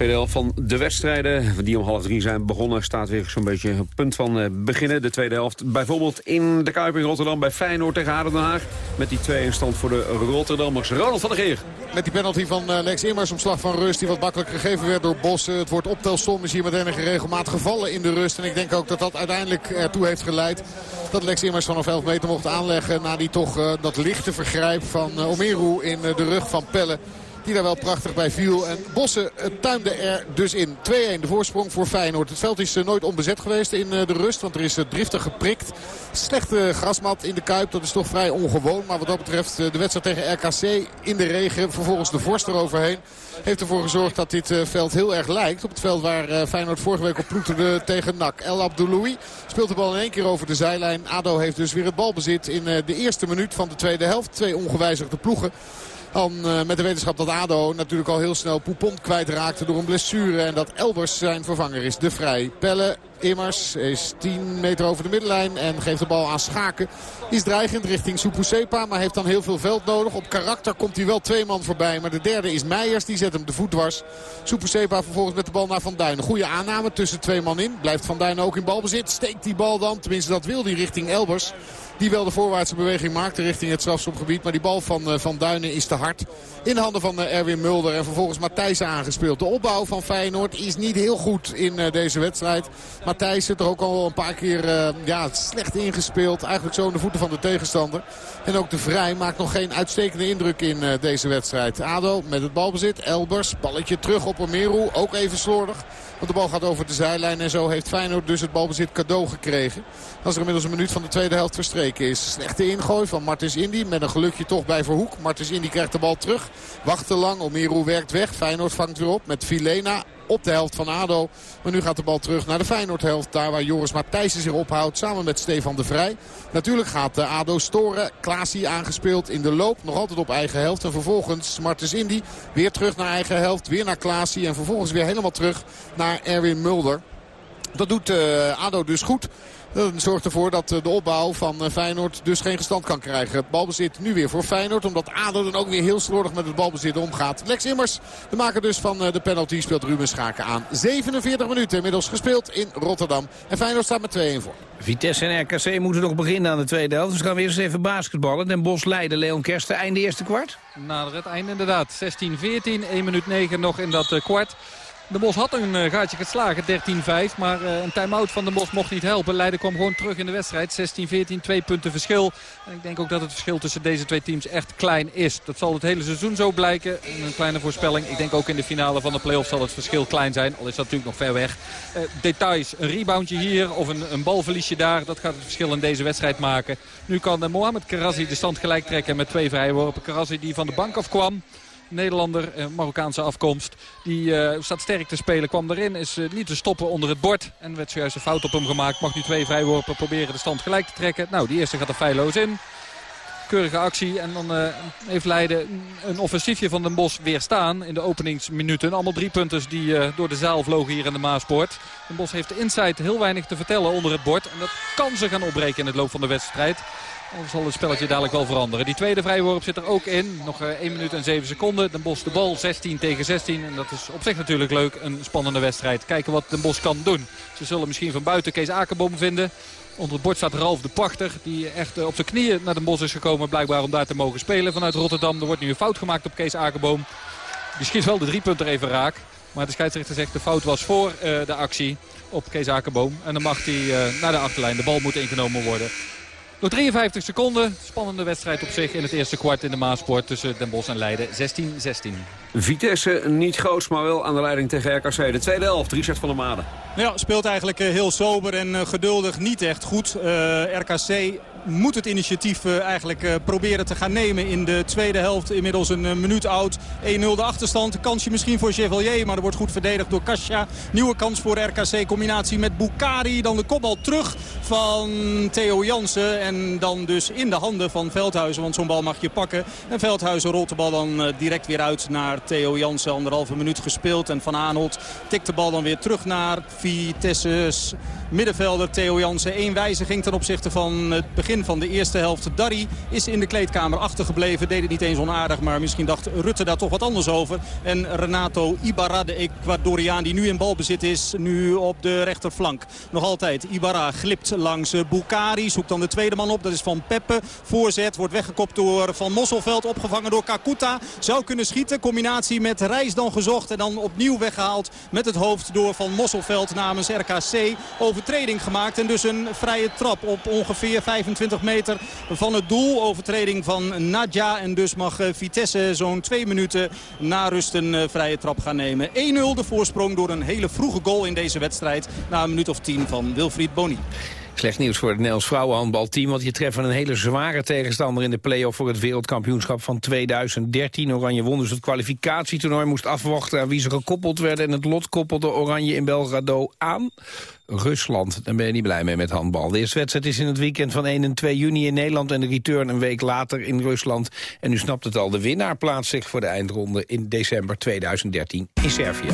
Tweede helft van de wedstrijden die om half drie zijn begonnen... staat weer zo'n beetje het punt van eh, beginnen. De tweede helft bijvoorbeeld in de Kuip in Rotterdam... bij Feyenoord tegen Aden Den Haag. Met die 2 in stand voor de Rotterdammers. Ronald van der Geer. Met die penalty van eh, Lex Immers om slag van rust. Die wat makkelijk gegeven werd door Bossen. Het wordt optelsom is hier met enige regelmaat gevallen in de rust. En ik denk ook dat dat uiteindelijk ertoe heeft geleid. Dat Lex Immers vanaf 11 meter mocht aanleggen. Na die toch uh, dat lichte vergrijp van Omeru in de rug van Pelle. Die daar wel prachtig bij viel. En Bossen tuimde er dus in. 2-1 de voorsprong voor Feyenoord. Het veld is nooit onbezet geweest in de rust. Want er is driftig geprikt. Slechte grasmat in de Kuip. Dat is toch vrij ongewoon. Maar wat dat betreft de wedstrijd tegen RKC in de regen. Vervolgens de vorst eroverheen. Heeft ervoor gezorgd dat dit veld heel erg lijkt. Op het veld waar Feyenoord vorige week op ploeterde tegen NAC. El Abdouloui speelt de bal in één keer over de zijlijn. ADO heeft dus weer het balbezit in de eerste minuut van de tweede helft. Twee ongewijzigde ploegen. Dan uh, met de wetenschap dat ADO natuurlijk al heel snel Poupon kwijtraakte door een blessure. En dat Elbers zijn vervanger is. De Vrij. Pelle Immers is 10 meter over de middenlijn en geeft de bal aan Schaken. Is dreigend richting Supusepa, maar heeft dan heel veel veld nodig. Op karakter komt hij wel twee man voorbij, maar de derde is Meijers. Die zet hem de voet dwars. Supusepa vervolgens met de bal naar Van Duin. Goede aanname tussen twee man in. Blijft Van Duin ook in balbezit. Steekt die bal dan, tenminste dat wil hij richting Elbers. Die wel de voorwaartse beweging maakte richting het strafschopgebied. Maar die bal van Van Duinen is te hard. In de handen van Erwin Mulder. En vervolgens Matthijs aangespeeld. De opbouw van Feyenoord is niet heel goed in deze wedstrijd. Matthijs zit er ook al een paar keer ja, slecht ingespeeld. Eigenlijk zo in de voeten van de tegenstander. En ook de Vrij maakt nog geen uitstekende indruk in deze wedstrijd. ADO met het balbezit. Elbers, balletje terug op Omeru. Ook even slordig. Want de bal gaat over de zijlijn. En zo heeft Feyenoord dus het balbezit cadeau gekregen. Als er inmiddels een minuut van de tweede helft verstreken is. Slechte ingooi van Martens Indy. Met een gelukje toch bij Verhoek. Martens Indy krijgt de bal terug. Wacht te lang. Omeru werkt weg. Feyenoord vangt weer op met Filena op de helft van ADO. Maar nu gaat de bal terug naar de Feyenoord-helft. Daar waar Joris Matthijssen zich ophoudt samen met Stefan de Vrij. Natuurlijk gaat de ADO storen. Klaasie aangespeeld in de loop. Nog altijd op eigen helft. En vervolgens Martens Indy weer terug naar eigen helft. Weer naar Klaasie. En vervolgens weer helemaal terug naar Erwin Mulder. Dat doet uh, ADO dus goed. Dat zorgt ervoor dat de opbouw van Feyenoord dus geen gestand kan krijgen. Het balbezit nu weer voor Feyenoord. Omdat ADO dan ook weer heel slordig met het balbezit omgaat. Lex Immers, de maker dus van de penalty, speelt Ruben Schaken aan. 47 minuten inmiddels gespeeld in Rotterdam. En Feyenoord staat met 2-1 voor. Vitesse en RKC moeten nog beginnen aan de tweede helft. Dus gaan we eerst even basketballen. Den Bos leiden Leon Kersten einde eerste kwart. Nader het einde inderdaad. 16-14, 1 minuut 9 nog in dat kwart. De Bos had een uh, gaatje geslagen, 13-5. Maar uh, een time-out van de Bos mocht niet helpen. Leiden kwam gewoon terug in de wedstrijd. 16-14, twee punten verschil. En ik denk ook dat het verschil tussen deze twee teams echt klein is. Dat zal het hele seizoen zo blijken. Een kleine voorspelling. Ik denk ook in de finale van de play-off zal het verschil klein zijn. Al is dat natuurlijk nog ver weg. Uh, details, een reboundje hier of een, een balverliesje daar. Dat gaat het verschil in deze wedstrijd maken. Nu kan Mohamed Karazi de stand gelijk trekken met twee vrijworpen. Karazi die van de bank afkwam. Nederlander, eh, Marokkaanse afkomst. Die uh, staat sterk te spelen, kwam erin. Is uh, niet te stoppen onder het bord. En werd zojuist een fout op hem gemaakt. Mag nu twee vrijworpen proberen de stand gelijk te trekken. Nou, die eerste gaat er feilloos in. Keurige actie. En dan heeft Leiden een offensiefje van Den Bos weerstaan in de openingsminuten. Allemaal drie punters die door de zaal vlogen hier in de Maaspoort. Den Bos heeft de inside heel weinig te vertellen onder het bord. En dat kan ze gaan opbreken in het loop van de wedstrijd. Dan zal het spelletje dadelijk wel veranderen. Die tweede vrijworp zit er ook in. Nog 1 minuut en 7 seconden. Den Bos de bal 16 tegen 16. En dat is op zich natuurlijk leuk. Een spannende wedstrijd. Kijken wat Den Bos kan doen. Ze zullen misschien van buiten Kees Akerboom vinden. Onder het bord staat Ralf de Pachter. Die echt op zijn knieën naar Den Bos is gekomen. Blijkbaar om daar te mogen spelen vanuit Rotterdam. Er wordt nu een fout gemaakt op Kees Akerboom. Die schiet wel de drie punten even raak. Maar de scheidsrechter zegt de fout was voor uh, de actie op Kees Akerboom. En dan mag hij naar de achterlijn. De bal moet ingenomen worden. Nog 53 seconden. Spannende wedstrijd op zich in het eerste kwart in de Maaspoort tussen Den Bosch en Leiden. 16-16. Vitesse niet groots, maar wel aan de leiding tegen RKC. De tweede helft, Richard van der Made. Ja, speelt eigenlijk eh, heel sober en eh, geduldig. Niet echt goed. Uh, RKC moet het initiatief uh, eigenlijk uh, proberen te gaan nemen in de tweede helft. Inmiddels een uh, minuut oud. 1-0 de achterstand. Kansje misschien voor Chevalier, maar er wordt goed verdedigd door Kasia. Nieuwe kans voor RKC. Combinatie met Bukari. Dan de kopbal terug van Theo Jansen. En dan dus in de handen van Veldhuizen, want zo'n bal mag je pakken. En Veldhuizen rolt de bal dan direct weer uit naar Theo Jansen. Anderhalve minuut gespeeld en Van Aanholt tikt de bal dan weer terug naar Vitesse's middenvelder Theo Jansen. Eén wijziging ten opzichte van het begin van de eerste helft. Darry is in de kleedkamer achtergebleven. Deed het niet eens onaardig, maar misschien dacht Rutte daar toch wat anders over. En Renato Ibarra, de Ecuadoriaan die nu in balbezit is, nu op de rechterflank. Nog altijd Ibarra glipt langs Bukari, zoekt dan de tweede man op. Dat is Van Peppe. Voorzet wordt weggekopt door Van Mosselveld, opgevangen door Kakuta. Zou kunnen schieten, combinatie met Reis dan gezocht en dan opnieuw weggehaald met het hoofd door Van Mosselveld namens RKC. Overtreding gemaakt en dus een vrije trap op ongeveer 25 meter van het doel. Overtreding van Nadja en dus mag Vitesse zo'n twee minuten na rust een vrije trap gaan nemen. 1-0 de voorsprong door een hele vroege goal in deze wedstrijd na een minuut of tien van Wilfried Boni. Slecht nieuws voor het Nederlands vrouwenhandbalteam. Want je treffen een hele zware tegenstander in de play-off voor het wereldkampioenschap van 2013. Oranje won dus het kwalificatietoernooi. Moest afwachten aan wie ze gekoppeld werden. En het lot koppelde Oranje in Belgrado aan. Rusland. Daar ben je niet blij mee met handbal. De eerste wedstrijd is in het weekend van 1 en 2 juni in Nederland... en de return een week later in Rusland. En u snapt het al, de winnaar plaatst zich voor de eindronde... in december 2013 in Servië.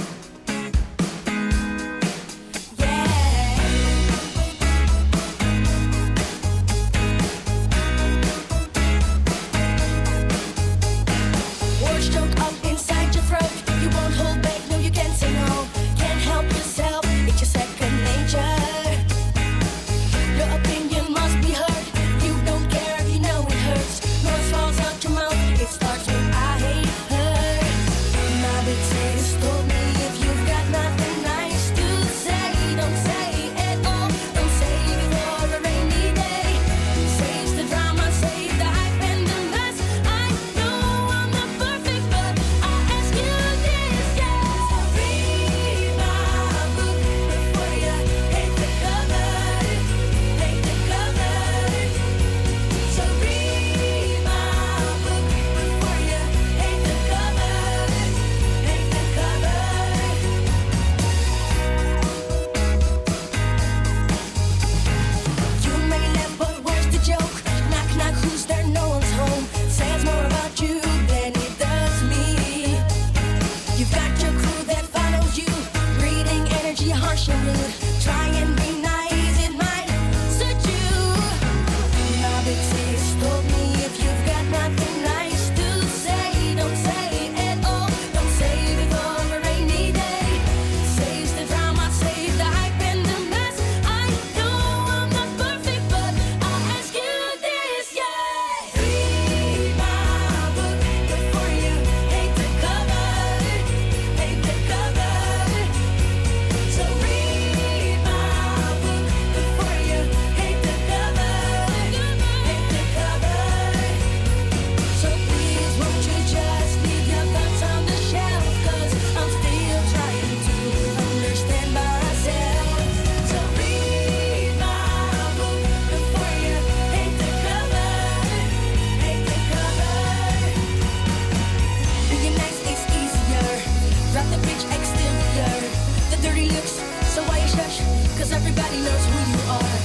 Cause everybody knows who you are.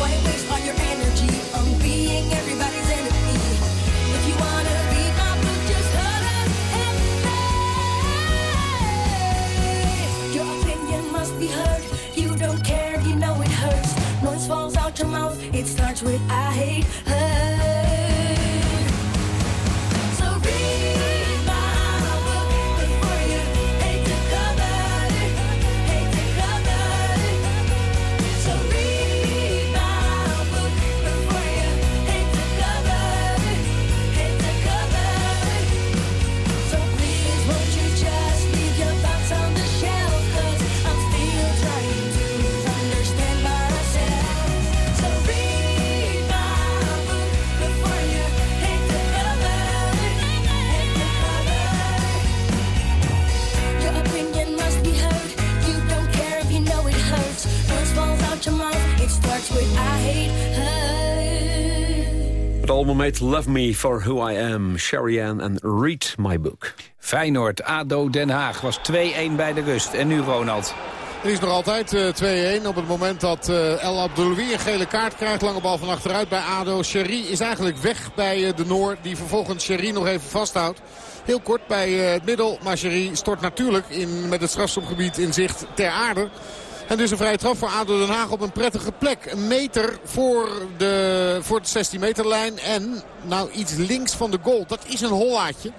Why waste all your energy on being everybody's enemy? If you wanna be my boo, just hold up and play. Your opinion must be heard. You don't care, you know it hurts. Noise falls out your mouth, it starts with I hate. Het album heet Love Me For Who I Am, Sherry Ann en Read My Book. Feyenoord, ADO Den Haag was 2-1 bij de rust. En nu Ronald. Het is nog altijd uh, 2-1 op het moment dat uh, El Abdeloui een gele kaart krijgt. Lange bal van achteruit bij ADO. Sherry is eigenlijk weg bij uh, de Noor. Die vervolgens Sherry nog even vasthoudt. Heel kort bij het middel. Maar Sherry stort natuurlijk in, met het strafstopgebied in zicht ter aarde. En dus een vrije trap voor ADO Den Haag op een prettige plek. Een meter voor de, voor de 16 meterlijn. En nou iets links van de goal. Dat is een hollaatje.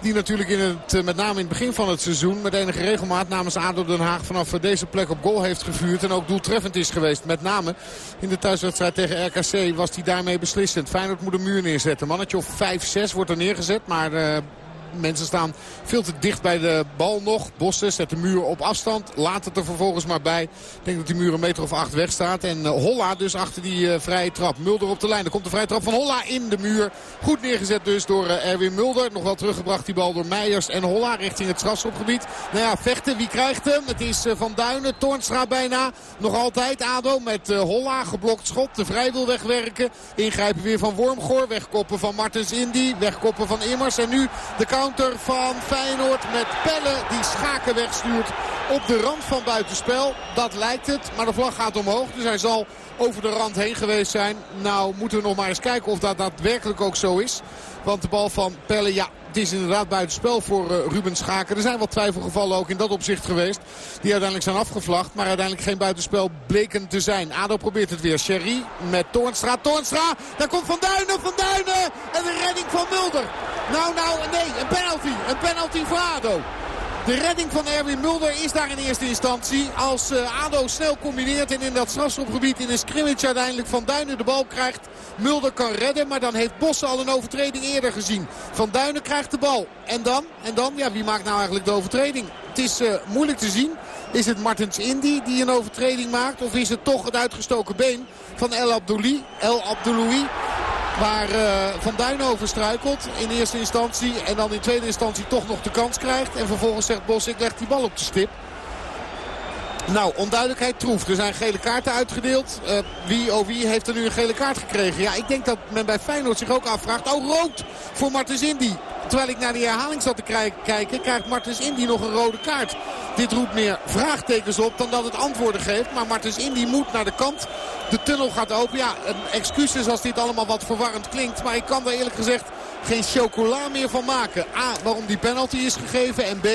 Die natuurlijk in het, met name in het begin van het seizoen met enige regelmaat namens ADO Den Haag vanaf deze plek op goal heeft gevuurd. En ook doeltreffend is geweest. Met name in de thuiswedstrijd tegen RKC was hij daarmee beslissend. Feyenoord moet een muur neerzetten. Mannetje of 5-6 wordt er neergezet. Maar uh, Mensen staan veel te dicht bij de bal nog. Bossen zet de muur op afstand. Laat het er vervolgens maar bij. Ik denk dat die muur een meter of acht weg staat. En Holla dus achter die vrije trap. Mulder op de lijn. Er komt de vrije trap van Holla in de muur. Goed neergezet dus door Erwin Mulder. Nog wel teruggebracht die bal door Meijers en Holla richting het strafschopgebied. Nou ja, vechten. Wie krijgt hem? Het is Van Duinen. Toornstra bijna. Nog altijd ADO met Holla. Geblokt schot. De vrij wil wegwerken. Ingrijpen weer van Wormgoor. Wegkoppen van Martens Indy. Wegkoppen van Immers. En nu de counter van Feyenoord met Pelle die Schaken wegstuurt op de rand van buitenspel. Dat lijkt het, maar de vlag gaat omhoog. Dus hij zal over de rand heen geweest zijn. Nou moeten we nog maar eens kijken of dat daadwerkelijk ook zo is. Want de bal van Pelle, ja, het is inderdaad buitenspel voor uh, Ruben Schaken. Er zijn wat twijfelgevallen ook in dat opzicht geweest. Die uiteindelijk zijn afgevlacht. Maar uiteindelijk geen buitenspel bleken te zijn. ADO probeert het weer. Sherry met Toornstra. Toornstra. Daar komt Van Duinen. Van Duinen. En de redding van Mulder. Nou, nou, nee. Een penalty. Een penalty voor ADO. De redding van Erwin Mulder is daar in eerste instantie. Als uh, ADO snel combineert en in dat strafschopgebied in een scrimmage uiteindelijk Van Duinen de bal krijgt. Mulder kan redden, maar dan heeft Bossen al een overtreding eerder gezien. Van Duinen krijgt de bal. En dan? En dan? Ja, wie maakt nou eigenlijk de overtreding? Het is uh, moeilijk te zien. Is het Martens Indy die een overtreding maakt? Of is het toch het uitgestoken been van El Abdouli? El Abdouli. Waar uh, Van Duinhoven struikelt in eerste instantie. En dan in tweede instantie toch nog de kans krijgt. En vervolgens zegt Bos, ik leg die bal op de stip. Nou, onduidelijkheid troef. Er zijn gele kaarten uitgedeeld. Uh, wie oh wie heeft er nu een gele kaart gekregen? Ja, ik denk dat men bij Feyenoord zich ook afvraagt. Oh, rood voor Martens Indy. Terwijl ik naar die herhaling zat te kijken, krijgt Martens Indy nog een rode kaart. Dit roept meer vraagtekens op dan dat het antwoorden geeft. Maar Martens Indy moet naar de kant. De tunnel gaat open. Ja, excuses als dit allemaal wat verwarrend klinkt. Maar ik kan er eerlijk gezegd geen chocola meer van maken. A, waarom die penalty is gegeven. En B,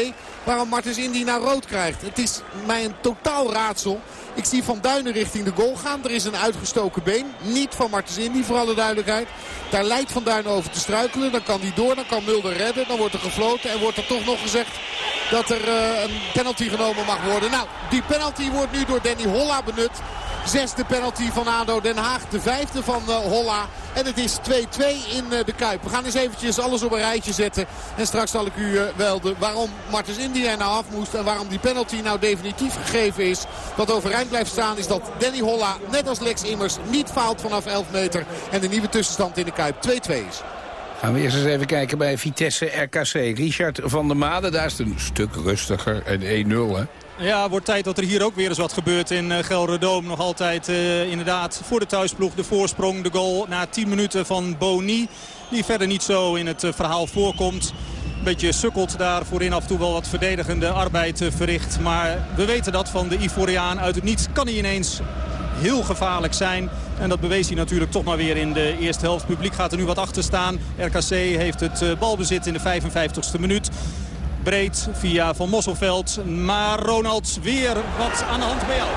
waarom Martens naar rood krijgt. Het is mij een totaal raadsel. Ik zie Van Duinen richting de goal gaan. Er is een uitgestoken been. Niet van Martens Indy, voor alle duidelijkheid. Daar lijkt Van Duinen over te struikelen. Dan kan hij door, dan kan Mulder redden. Dan wordt er gefloten en wordt er toch nog gezegd dat er uh, een penalty genomen mag worden. Nou, die penalty wordt nu door Danny Holla benut. Zesde penalty van ADO Den Haag. De vijfde van uh, Holla. En het is 2-2 in uh, de Kuip. We gaan eens eventjes alles op een rijtje zetten. En straks zal ik u wel de, waarom Martens Indy er nou af moest. En waarom die penalty nou definitief gegeven is. Wat overeind blijft staan is dat Danny Holla, net als Lex Immers, niet faalt vanaf 11 meter. En de nieuwe tussenstand in de Kuip 2-2 is. Gaan we eerst eens even kijken bij Vitesse RKC. Richard van der Made, daar is het een stuk rustiger. En 1-0 hè. Ja, wordt tijd dat er hier ook weer eens wat gebeurt in uh, Gelredoom. Nog altijd uh, inderdaad voor de thuisploeg de voorsprong. De goal na 10 minuten van Boni. Die verder niet zo in het uh, verhaal voorkomt. Een beetje sukkelt daar voorin af en toe wel wat verdedigende arbeid verricht. Maar we weten dat van de Ivoriaan. Uit het niets kan hij ineens heel gevaarlijk zijn. En dat bewees hij natuurlijk toch maar weer in de eerste helft. Het publiek gaat er nu wat achter staan. RKC heeft het balbezit in de 55ste minuut breed via Van Mosselveld. Maar Ronald, weer wat aan de hand bij jou.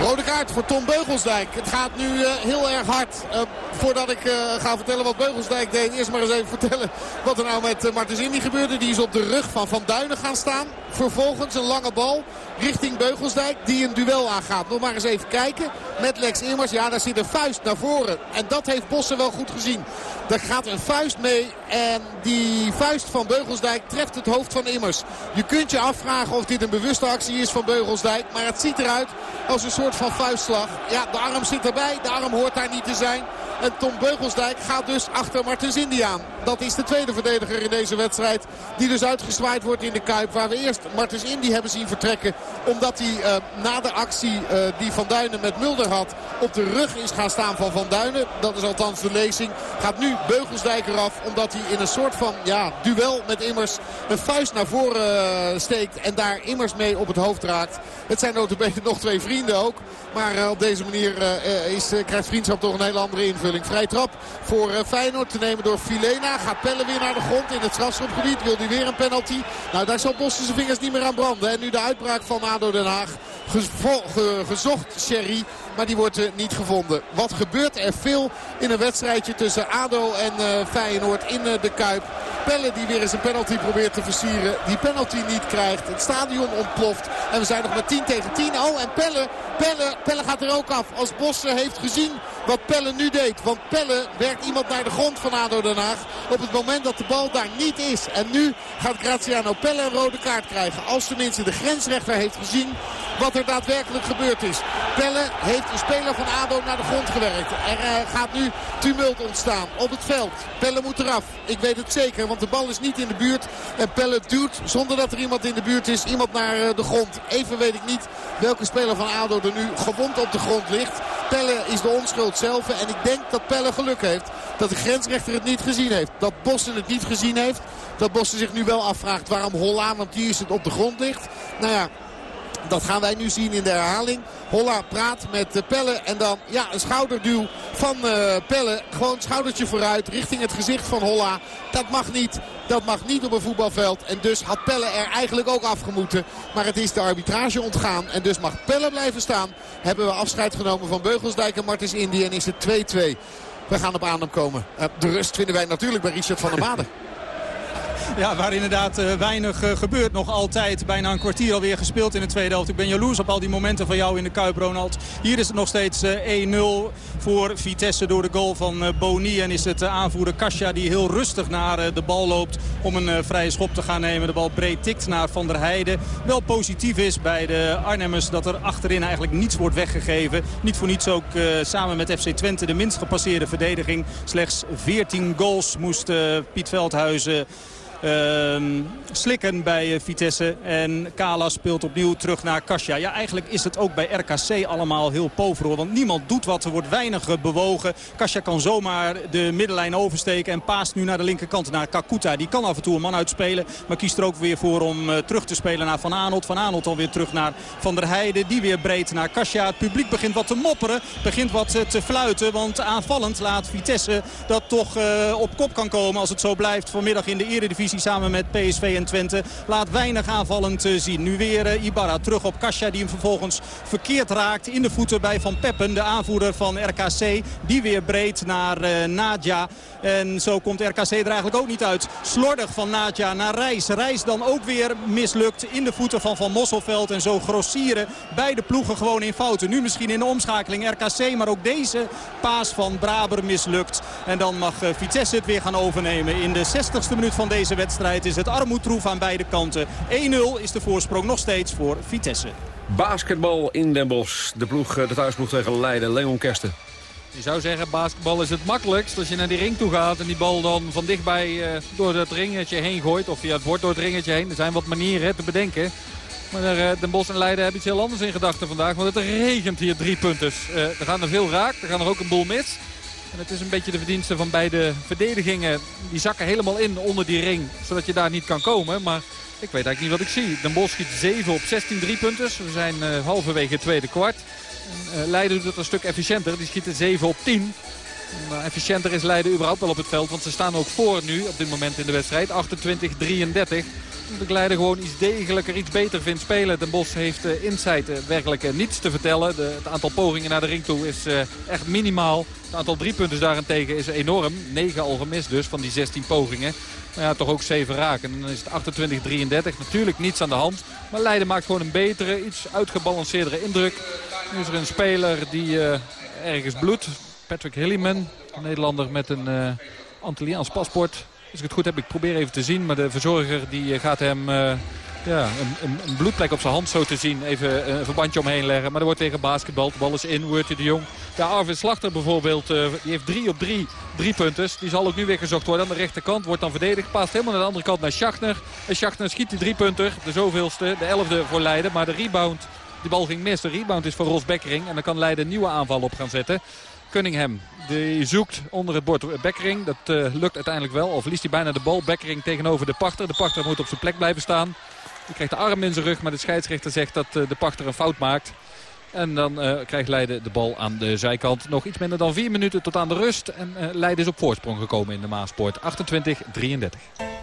Rode kaart voor Tom Beugelsdijk. Het gaat nu uh, heel erg hard. Uh, voordat ik uh, ga vertellen wat Beugelsdijk deed. Eerst maar eens even vertellen wat er nou met Martens gebeurde. Die is op de rug van Van Duinen gaan staan. Vervolgens een lange bal richting Beugelsdijk. Die een duel aangaat. Nog maar eens even kijken. Met Lex Immers. Ja, daar zit een vuist naar voren. En dat heeft Bossen wel goed gezien. Er gaat een vuist mee. En die vuist van Beugelsdijk treft het hoofd van Immers. Je kunt je afvragen of dit een bewuste actie is van Beugelsdijk. Maar het ziet eruit als een soort van vuistslag. Ja, de arm zit erbij. De arm hoort daar niet te zijn. En Tom Beugelsdijk gaat dus achter Martens Indy aan. Dat is de tweede verdediger in deze wedstrijd. Die dus uitgezwaaid wordt in de Kuip. Waar we eerst Martens Indy hebben zien vertrekken. Omdat hij uh, na de actie uh, die Van Duinen met Mulder had op de rug is gaan staan van Van Duinen. Dat is althans de lezing. Gaat nu Beugelsdijk eraf. Omdat hij in een soort van ja, duel met Immers een vuist naar voren uh, steekt. En daar Immers mee op het hoofd raakt. Het zijn notabene nog twee vrienden ook. Maar op deze manier is, krijgt vriendschap toch een hele andere invulling. Vrij trap voor Feyenoord te nemen door Filena. Gaat Pelle weer naar de grond in het strafschopgebied. Wil hij weer een penalty? Nou, daar zal Bos zijn vingers niet meer aan branden. En nu de uitbraak van ADO Den Haag. Gezocht Sherry. Maar die wordt niet gevonden. Wat gebeurt er veel in een wedstrijdje tussen ADO en uh, Feyenoord in uh, de Kuip. Pelle die weer eens een penalty probeert te versieren. Die penalty niet krijgt. Het stadion ontploft. En we zijn nog met 10 tegen 10. Oh, en Pelle, Pelle, Pelle gaat er ook af. Als Bossen heeft gezien wat Pelle nu deed. Want Pelle werkt iemand naar de grond van ADO Den Haag. Op het moment dat de bal daar niet is. En nu gaat Graziano Pelle een rode kaart krijgen. Als tenminste de grensrechter heeft gezien wat er daadwerkelijk gebeurd is. Pelle heeft een speler van ADO naar de grond gewerkt. Er uh, gaat nu tumult ontstaan op het veld. Pelle moet eraf. Ik weet het zeker, want de bal is niet in de buurt. En Pelle duwt, zonder dat er iemand in de buurt is, iemand naar uh, de grond. Even weet ik niet welke speler van ADO er nu gewond op de grond ligt. Pelle is de onschuld zelf. En ik denk dat Pelle geluk heeft dat de grensrechter het niet gezien heeft. Dat Bossen het niet gezien heeft. Dat Bossen zich nu wel afvraagt waarom Holla, want die is het op de grond ligt. Nou ja, dat gaan wij nu zien in de herhaling. Holla praat met Pelle en dan ja, een schouderduw van uh, Pelle. Gewoon schoudertje vooruit richting het gezicht van Holla. Dat mag niet. Dat mag niet op een voetbalveld. En dus had Pelle er eigenlijk ook afgemoeten. Maar het is de arbitrage ontgaan. En dus mag Pelle blijven staan. Hebben we afscheid genomen van Beugelsdijk en Martens Indy. En is het 2-2. We gaan op adem komen. Uh, de rust vinden wij natuurlijk bij Richard van der Maden. Ja, waar inderdaad uh, weinig uh, gebeurt. Nog altijd bijna een kwartier alweer gespeeld in de tweede helft. Ik ben jaloers op al die momenten van jou in de Kuip, Ronald. Hier is het nog steeds uh, 1-0 voor Vitesse door de goal van Boni. En is het aanvoerder Kasia die heel rustig naar de bal loopt om een vrije schop te gaan nemen. De bal breed tikt naar Van der Heijden. Wel positief is bij de Arnhemmers dat er achterin eigenlijk niets wordt weggegeven. Niet voor niets ook samen met FC Twente de minst gepasseerde verdediging. Slechts 14 goals moest Piet Veldhuizen... Uh, slikken bij Vitesse. En Kala speelt opnieuw terug naar Kasia. Ja, eigenlijk is het ook bij RKC allemaal heel pover. Want niemand doet wat. Er wordt weinig bewogen. Kasia kan zomaar de middenlijn oversteken. En paast nu naar de linkerkant naar Kakuta. Die kan af en toe een man uitspelen. Maar kiest er ook weer voor om uh, terug te spelen naar Van Aanholt. Van Aanholt alweer terug naar Van der Heijden. Die weer breed naar Kasia. Het publiek begint wat te mopperen. Begint wat te fluiten. Want aanvallend laat Vitesse dat toch op kop kan komen. Als het zo blijft vanmiddag in de eredivisie samen met PSV en Twente. Laat weinig aanvallend zien. Nu weer uh, Ibarra terug op Kasia die hem vervolgens verkeerd raakt in de voeten bij Van Peppen. De aanvoerder van RKC. Die weer breed naar uh, Nadja. En zo komt RKC er eigenlijk ook niet uit. Slordig van Nadja naar Reis. Reis dan ook weer mislukt in de voeten van Van Mosselveld. En zo grossieren beide ploegen gewoon in fouten. Nu misschien in de omschakeling RKC. Maar ook deze paas van Braber mislukt. En dan mag Vitesse het weer gaan overnemen. In de 60ste minuut van deze wedstrijd is het armoedtroef aan beide kanten. 1-0 is de voorsprong nog steeds voor Vitesse. Basketbal in Den Bosch. De, ploeg, de thuisploeg tegen Leiden. Leon Kersten. Je zou zeggen, basketbal is het makkelijkst als je naar die ring toe gaat en die bal dan van dichtbij uh, door het ringetje heen gooit. Of via het bord door het ringetje heen. Er zijn wat manieren te bedenken. Maar uh, Den Bosch en Leiden hebben iets heel anders in gedachten vandaag. Want het regent hier drie punten. Uh, er gaan er veel raak, er gaan er ook een boel mis. En het is een beetje de verdienste van beide verdedigingen. Die zakken helemaal in onder die ring, zodat je daar niet kan komen. Maar ik weet eigenlijk niet wat ik zie. Den Bosch schiet 7 op 16 driepunters. We zijn uh, halverwege het tweede kwart. En, uh, Leiden doet het een stuk efficiënter. Die schieten 7 op 10. Maar efficiënter is Leiden überhaupt wel op het veld. Want ze staan ook voor nu op dit moment in de wedstrijd. 28-33 dat ik Leiden gewoon iets degelijker, iets beter vindt spelen. Den Bos heeft uh, inside uh, werkelijk niets te vertellen. De, het aantal pogingen naar de ring toe is echt minimaal. Het aantal driepunters daarentegen is enorm. 9 al gemist dus van die 16 pogingen. Maar ja, toch ook 7 raken. En dan is het 28-33. Natuurlijk niets aan de hand. Maar Leiden maakt gewoon een betere, iets uitgebalanceerdere indruk. Nu is er een speler die ergens bloedt. Patrick Hilliman, Nederlander met een Antilliaans paspoort. Als ik het goed heb, ik probeer even te zien. Maar de verzorger die gaat hem uh, ja, een, een, een, bloedplek op zijn hand zo te zien. Even een verbandje omheen leggen. Maar er wordt weer gebasketbald. De bal is in. Wurtie de Jong. Ja, Arvid Slachter bijvoorbeeld. Uh, die heeft drie op drie. Drie punten. Die zal ook nu weer gezocht worden. Aan de rechterkant wordt dan verdedigd. Paast helemaal naar de andere kant naar Schachner. En Schachner schiet die drie punten. De zoveelste. De elfde voor Leiden. Maar de rebound. Die bal ging mis. De rebound is voor Ros Bekkering. En dan kan Leiden een nieuwe aanval op gaan zetten. Cunningham. Die zoekt onder het bord Bekkering. Dat uh, lukt uiteindelijk wel. Of verliest hij bijna de bal. Bekkering tegenover de pachter. De pachter moet op zijn plek blijven staan. Die krijgt de arm in zijn rug. Maar de scheidsrechter zegt dat uh, de pachter een fout maakt. En dan uh, krijgt Leiden de bal aan de zijkant. Nog iets minder dan vier minuten tot aan de rust. En Leiden is op voorsprong gekomen in de Maaspoort. 28-33.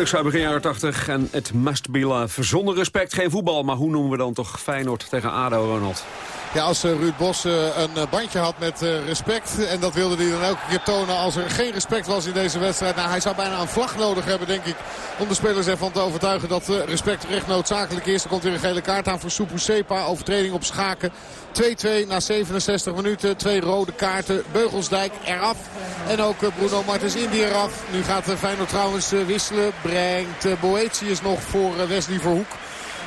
Madlux uit begin jaren 80 en het must be love. Zonder respect geen voetbal, maar hoe noemen we dan toch Feyenoord tegen ADO, Ronald? Ja, als eh, Ruud Bos eh, een eh, bandje had met respect. En dat wilde hij dan elke keer tonen als er geen respect was in deze wedstrijd. Nou, hij zou bijna een vlag nodig hebben, denk ik. Om de spelers ervan te overtuigen dat respect recht noodzakelijk is. Er komt weer een gele kaart aan voor Soepu Sepa. Overtreding op Schaken. 2-2 na 67 minuten. Twee rode kaarten. Beugelsdijk eraf. En ook Bruno Martens Indy eraf. Nu gaat Feyenoord trouwens wisselen. Brengt Boetius nog voor Wesley Verhoek.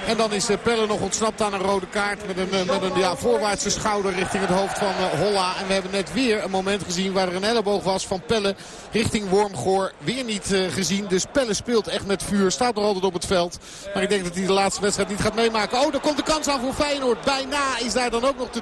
En dan is Pelle nog ontsnapt aan een rode kaart. Met een, met een ja, voorwaartse schouder richting het hoofd van uh, Holla. En we hebben net weer een moment gezien waar er een elleboog was van Pelle richting Wormgoor. Weer niet uh, gezien. Dus Pelle speelt echt met vuur. Staat nog altijd op het veld. Maar ik denk dat hij de laatste wedstrijd niet gaat meemaken. Oh, daar komt de kans aan voor Feyenoord. Bijna is daar dan ook nog de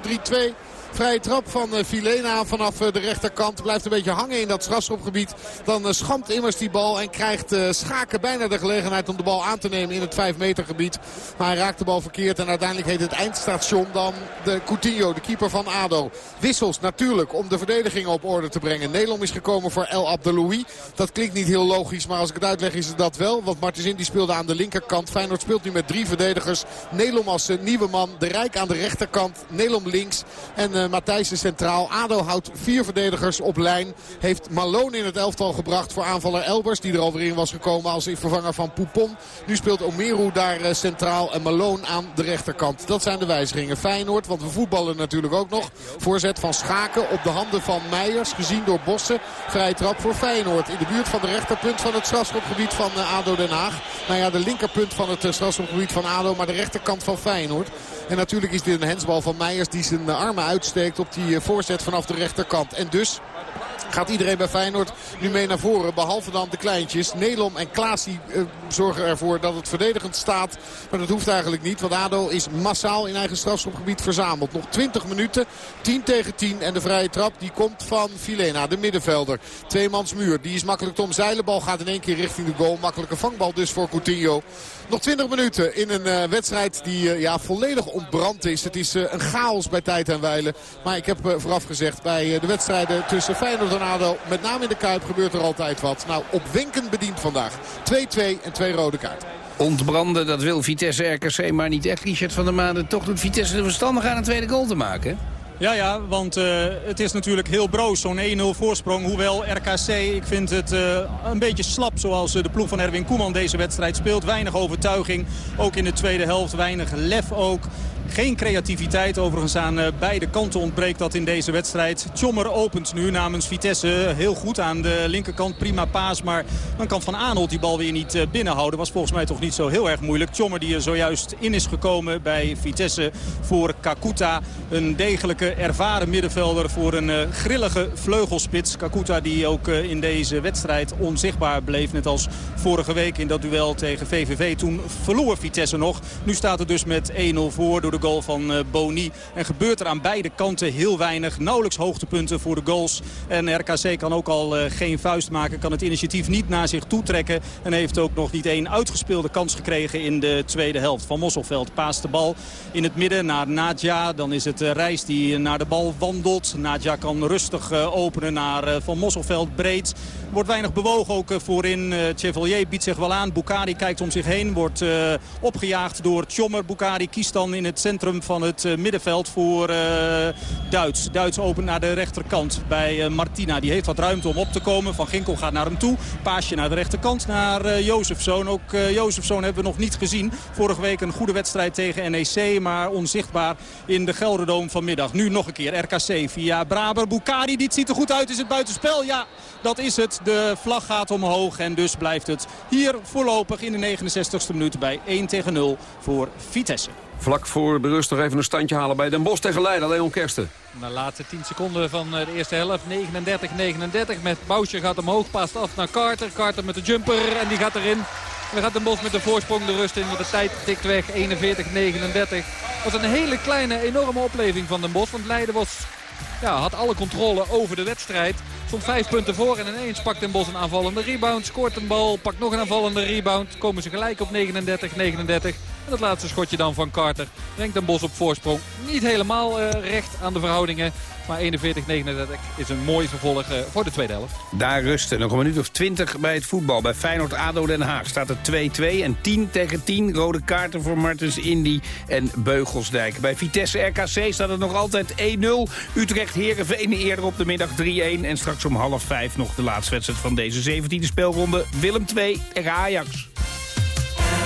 3-2. Vrije trap van uh, Filena vanaf de rechterkant. Blijft een beetje hangen in dat strafschopgebied. Dan schamt immers die bal en krijgt Schaken bijna de gelegenheid om de bal aan te nemen in het 5 meter gebied. Maar hij raakt de bal verkeerd en uiteindelijk heet het eindstation dan de Coutinho, de keeper van ADO. Wissels natuurlijk om de verdediging op orde te brengen. Nederland is gekomen voor El Abdeloui. Dat klinkt niet heel logisch, maar als ik het uitleg is het dat wel. Want Martens die speelde aan de linkerkant. Feyenoord speelt nu met drie verdedigers. Nelom als nieuwe man. De Rijk aan de rechterkant. Nelom links. En uh, Matthijssen centraal. ADO houdt vier verdedigers op lijn. Heeft Malone in het elftal gebracht voor aanvaller Elbers. Die er alweer in was gekomen als vervanger van Poupon. Nu speelt Omeru daar uh, centraal. En Malone aan de rechterkant. Dat zijn de wijzigingen. Feyenoord, want we voetballen natuurlijk ook nog. Voorzet van Schaken op de handen van Meijers. Gezien door Bossen. Vrije trap voor Feyenoord. In de buurt van de rechterpunt van het strafschopgebied van uh, ADO Den Haag. Nou ja, de linkerpunt van het strafschopgebied van ADO. Maar de rechterkant van Feyenoord. En natuurlijk is dit een hensbal van Meijers die zijn armen uitsteekt op die voorzet vanaf de rechterkant. En dus gaat iedereen bij Feyenoord nu mee naar voren. Behalve dan de kleintjes. Nelom en Klaas uh, zorgen ervoor dat het verdedigend staat. Maar dat hoeft eigenlijk niet. Want ADO is massaal in eigen strafschopgebied verzameld. Nog 20 minuten. 10 tegen 10. En de vrije trap die komt van Filena, de middenvelder. Tweemans muur. Die is makkelijk te omzeilen. Bal gaat in één keer richting de goal. Makkelijke vangbal dus voor Coutinho. Nog 20 minuten in een uh, wedstrijd die uh, ja, volledig ontbrand is. Het is een chaos bij tijd en wijlen. Maar ik heb vooraf gezegd bij de wedstrijden tussen Feyenoord en Met name in de Kuip gebeurt er altijd wat. Nou, opwenkend bediend vandaag. 2-2 en twee rode kaarten. Ontbranden, dat wil Vitesse RKC maar niet echt. Richard van der Maanden, toch doet Vitesse er verstandig aan een tweede goal te maken. Ja, ja, want uh, het is natuurlijk heel broos, zo'n 1-0 voorsprong. Hoewel RKC, ik vind het uh, een beetje slap zoals de ploeg van Erwin Koeman deze wedstrijd speelt. Weinig overtuiging, ook in de tweede helft, weinig lef ook. Geen creativiteit. Overigens aan uh, beide kanten ontbreekt dat in deze wedstrijd. Tjommer opent nu namens Vitesse heel goed aan de linkerkant. Prima paas, maar dan kan Van Aanholt die bal weer niet uh, binnenhouden. Was volgens mij toch niet zo heel erg moeilijk. Tjommer die er zojuist in is gekomen bij Vitesse voor Kakuta. Een degelijke ervaren middenvelder voor een grillige vleugelspits. Kakuta die ook in deze wedstrijd onzichtbaar bleef. Net als vorige week in dat duel tegen VVV. Toen verloor Vitesse nog. Nu staat het dus met 1-0 voor door de goal van uh, Boni. En gebeurt er aan beide kanten heel weinig. Nauwelijks hoogtepunten voor de goals. En RKC kan ook al uh, geen vuist maken. Kan het initiatief niet naar zich toetrekken. En heeft ook nog niet één uitgespeelde kans gekregen in de tweede helft. Van Mosselveld paast de bal in het midden naar Nadja. Dan is het uh, Reis die naar de bal wandelt. Nadja kan rustig openen naar Van Mosselveld breed. Wordt weinig bewogen ook voorin. Chevalier biedt zich wel aan. Bukari kijkt om zich heen. Wordt opgejaagd door Tjommer. Bukari kiest dan in het centrum van het uh, middenveld voor uh, Duits. Duits opent naar de rechterkant bij uh, Martina. Die heeft wat ruimte om op te komen. Van Ginkel gaat naar hem toe. Paasje naar de rechterkant naar Jozefzoon. Ook Jozefzoon hebben we nog niet gezien. Vorige week een goede wedstrijd tegen NEC. Maar onzichtbaar in de Gelderdoom vanmiddag. Nu nog een keer RKC via Braber. Bukari, dit ziet er goed uit. Is het buitenspel? Ja, dat is het. De vlag gaat omhoog. En dus blijft het hier voorlopig in de 69ste minuut bij 1 tegen 0 voor Vitesse. Vlak voor de rust nog even een standje halen bij Den Bosch tegen Leiden. Leon Kersten. De laatste 10 seconden van de eerste helft. 39-39 met Bousje gaat omhoog. Past af naar Carter. Carter met de jumper en die gaat erin. En dan gaat Den Bosch met de voorsprong de rust in. Want de tijd tikt weg. 41-39. Dat was een hele kleine, enorme opleving van Den Bosch. Want Leiden was ja, had alle controle over de wedstrijd. Stond vijf punten voor en ineens pakt Den Bos een aanvallende rebound. Scoort een bal, pakt nog een aanvallende rebound. Komen ze gelijk op 39-39. En dat laatste schotje dan van Carter brengt Den Bos op voorsprong. Niet helemaal uh, recht aan de verhoudingen. Maar 41-39 is een mooi vervolg uh, voor de tweede helft. Daar rusten. Nog een minuut of 20 bij het voetbal. Bij Feyenoord-ADO Den Haag staat het 2-2 en 10 tegen 10. Rode kaarten voor Martens Indy en Beugelsdijk. Bij Vitesse-RKC staat het nog altijd 1-0. Utrecht-Herenveen eerder op de middag 3-1. En straks om half 5 nog de laatste wedstrijd van deze 17e speelronde. Willem 2 tegen Ajax.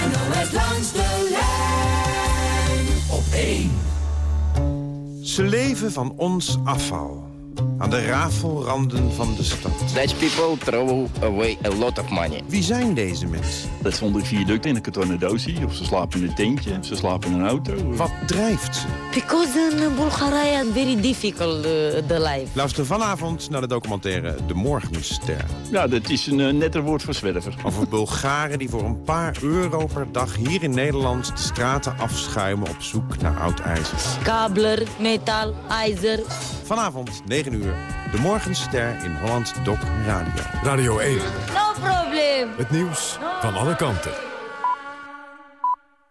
NOS langs de lijn op 1. Ze leven van ons afval. Aan de rafelranden van de stad. Dutch people throw away a lot of money. Wie zijn deze mensen? Dat stond ik viaduct in een kartonnen doosje. Of ze slapen in een tentje, of ze slapen in een auto. Wat drijft ze? Because in Bulgaria very difficult uh, the life. Luister vanavond naar de documentaire De Morgenster. Ja, dat is een uh, netter woord voor zwerver. Over Bulgaren die voor een paar euro per dag hier in Nederland de straten afschuimen op zoek naar oud ijzer. Kabeler, metaal, ijzer. Vanavond, 9 uur, De Morgenster in Holland Doc Radio. Radio 1. No problem. Het nieuws van alle kanten.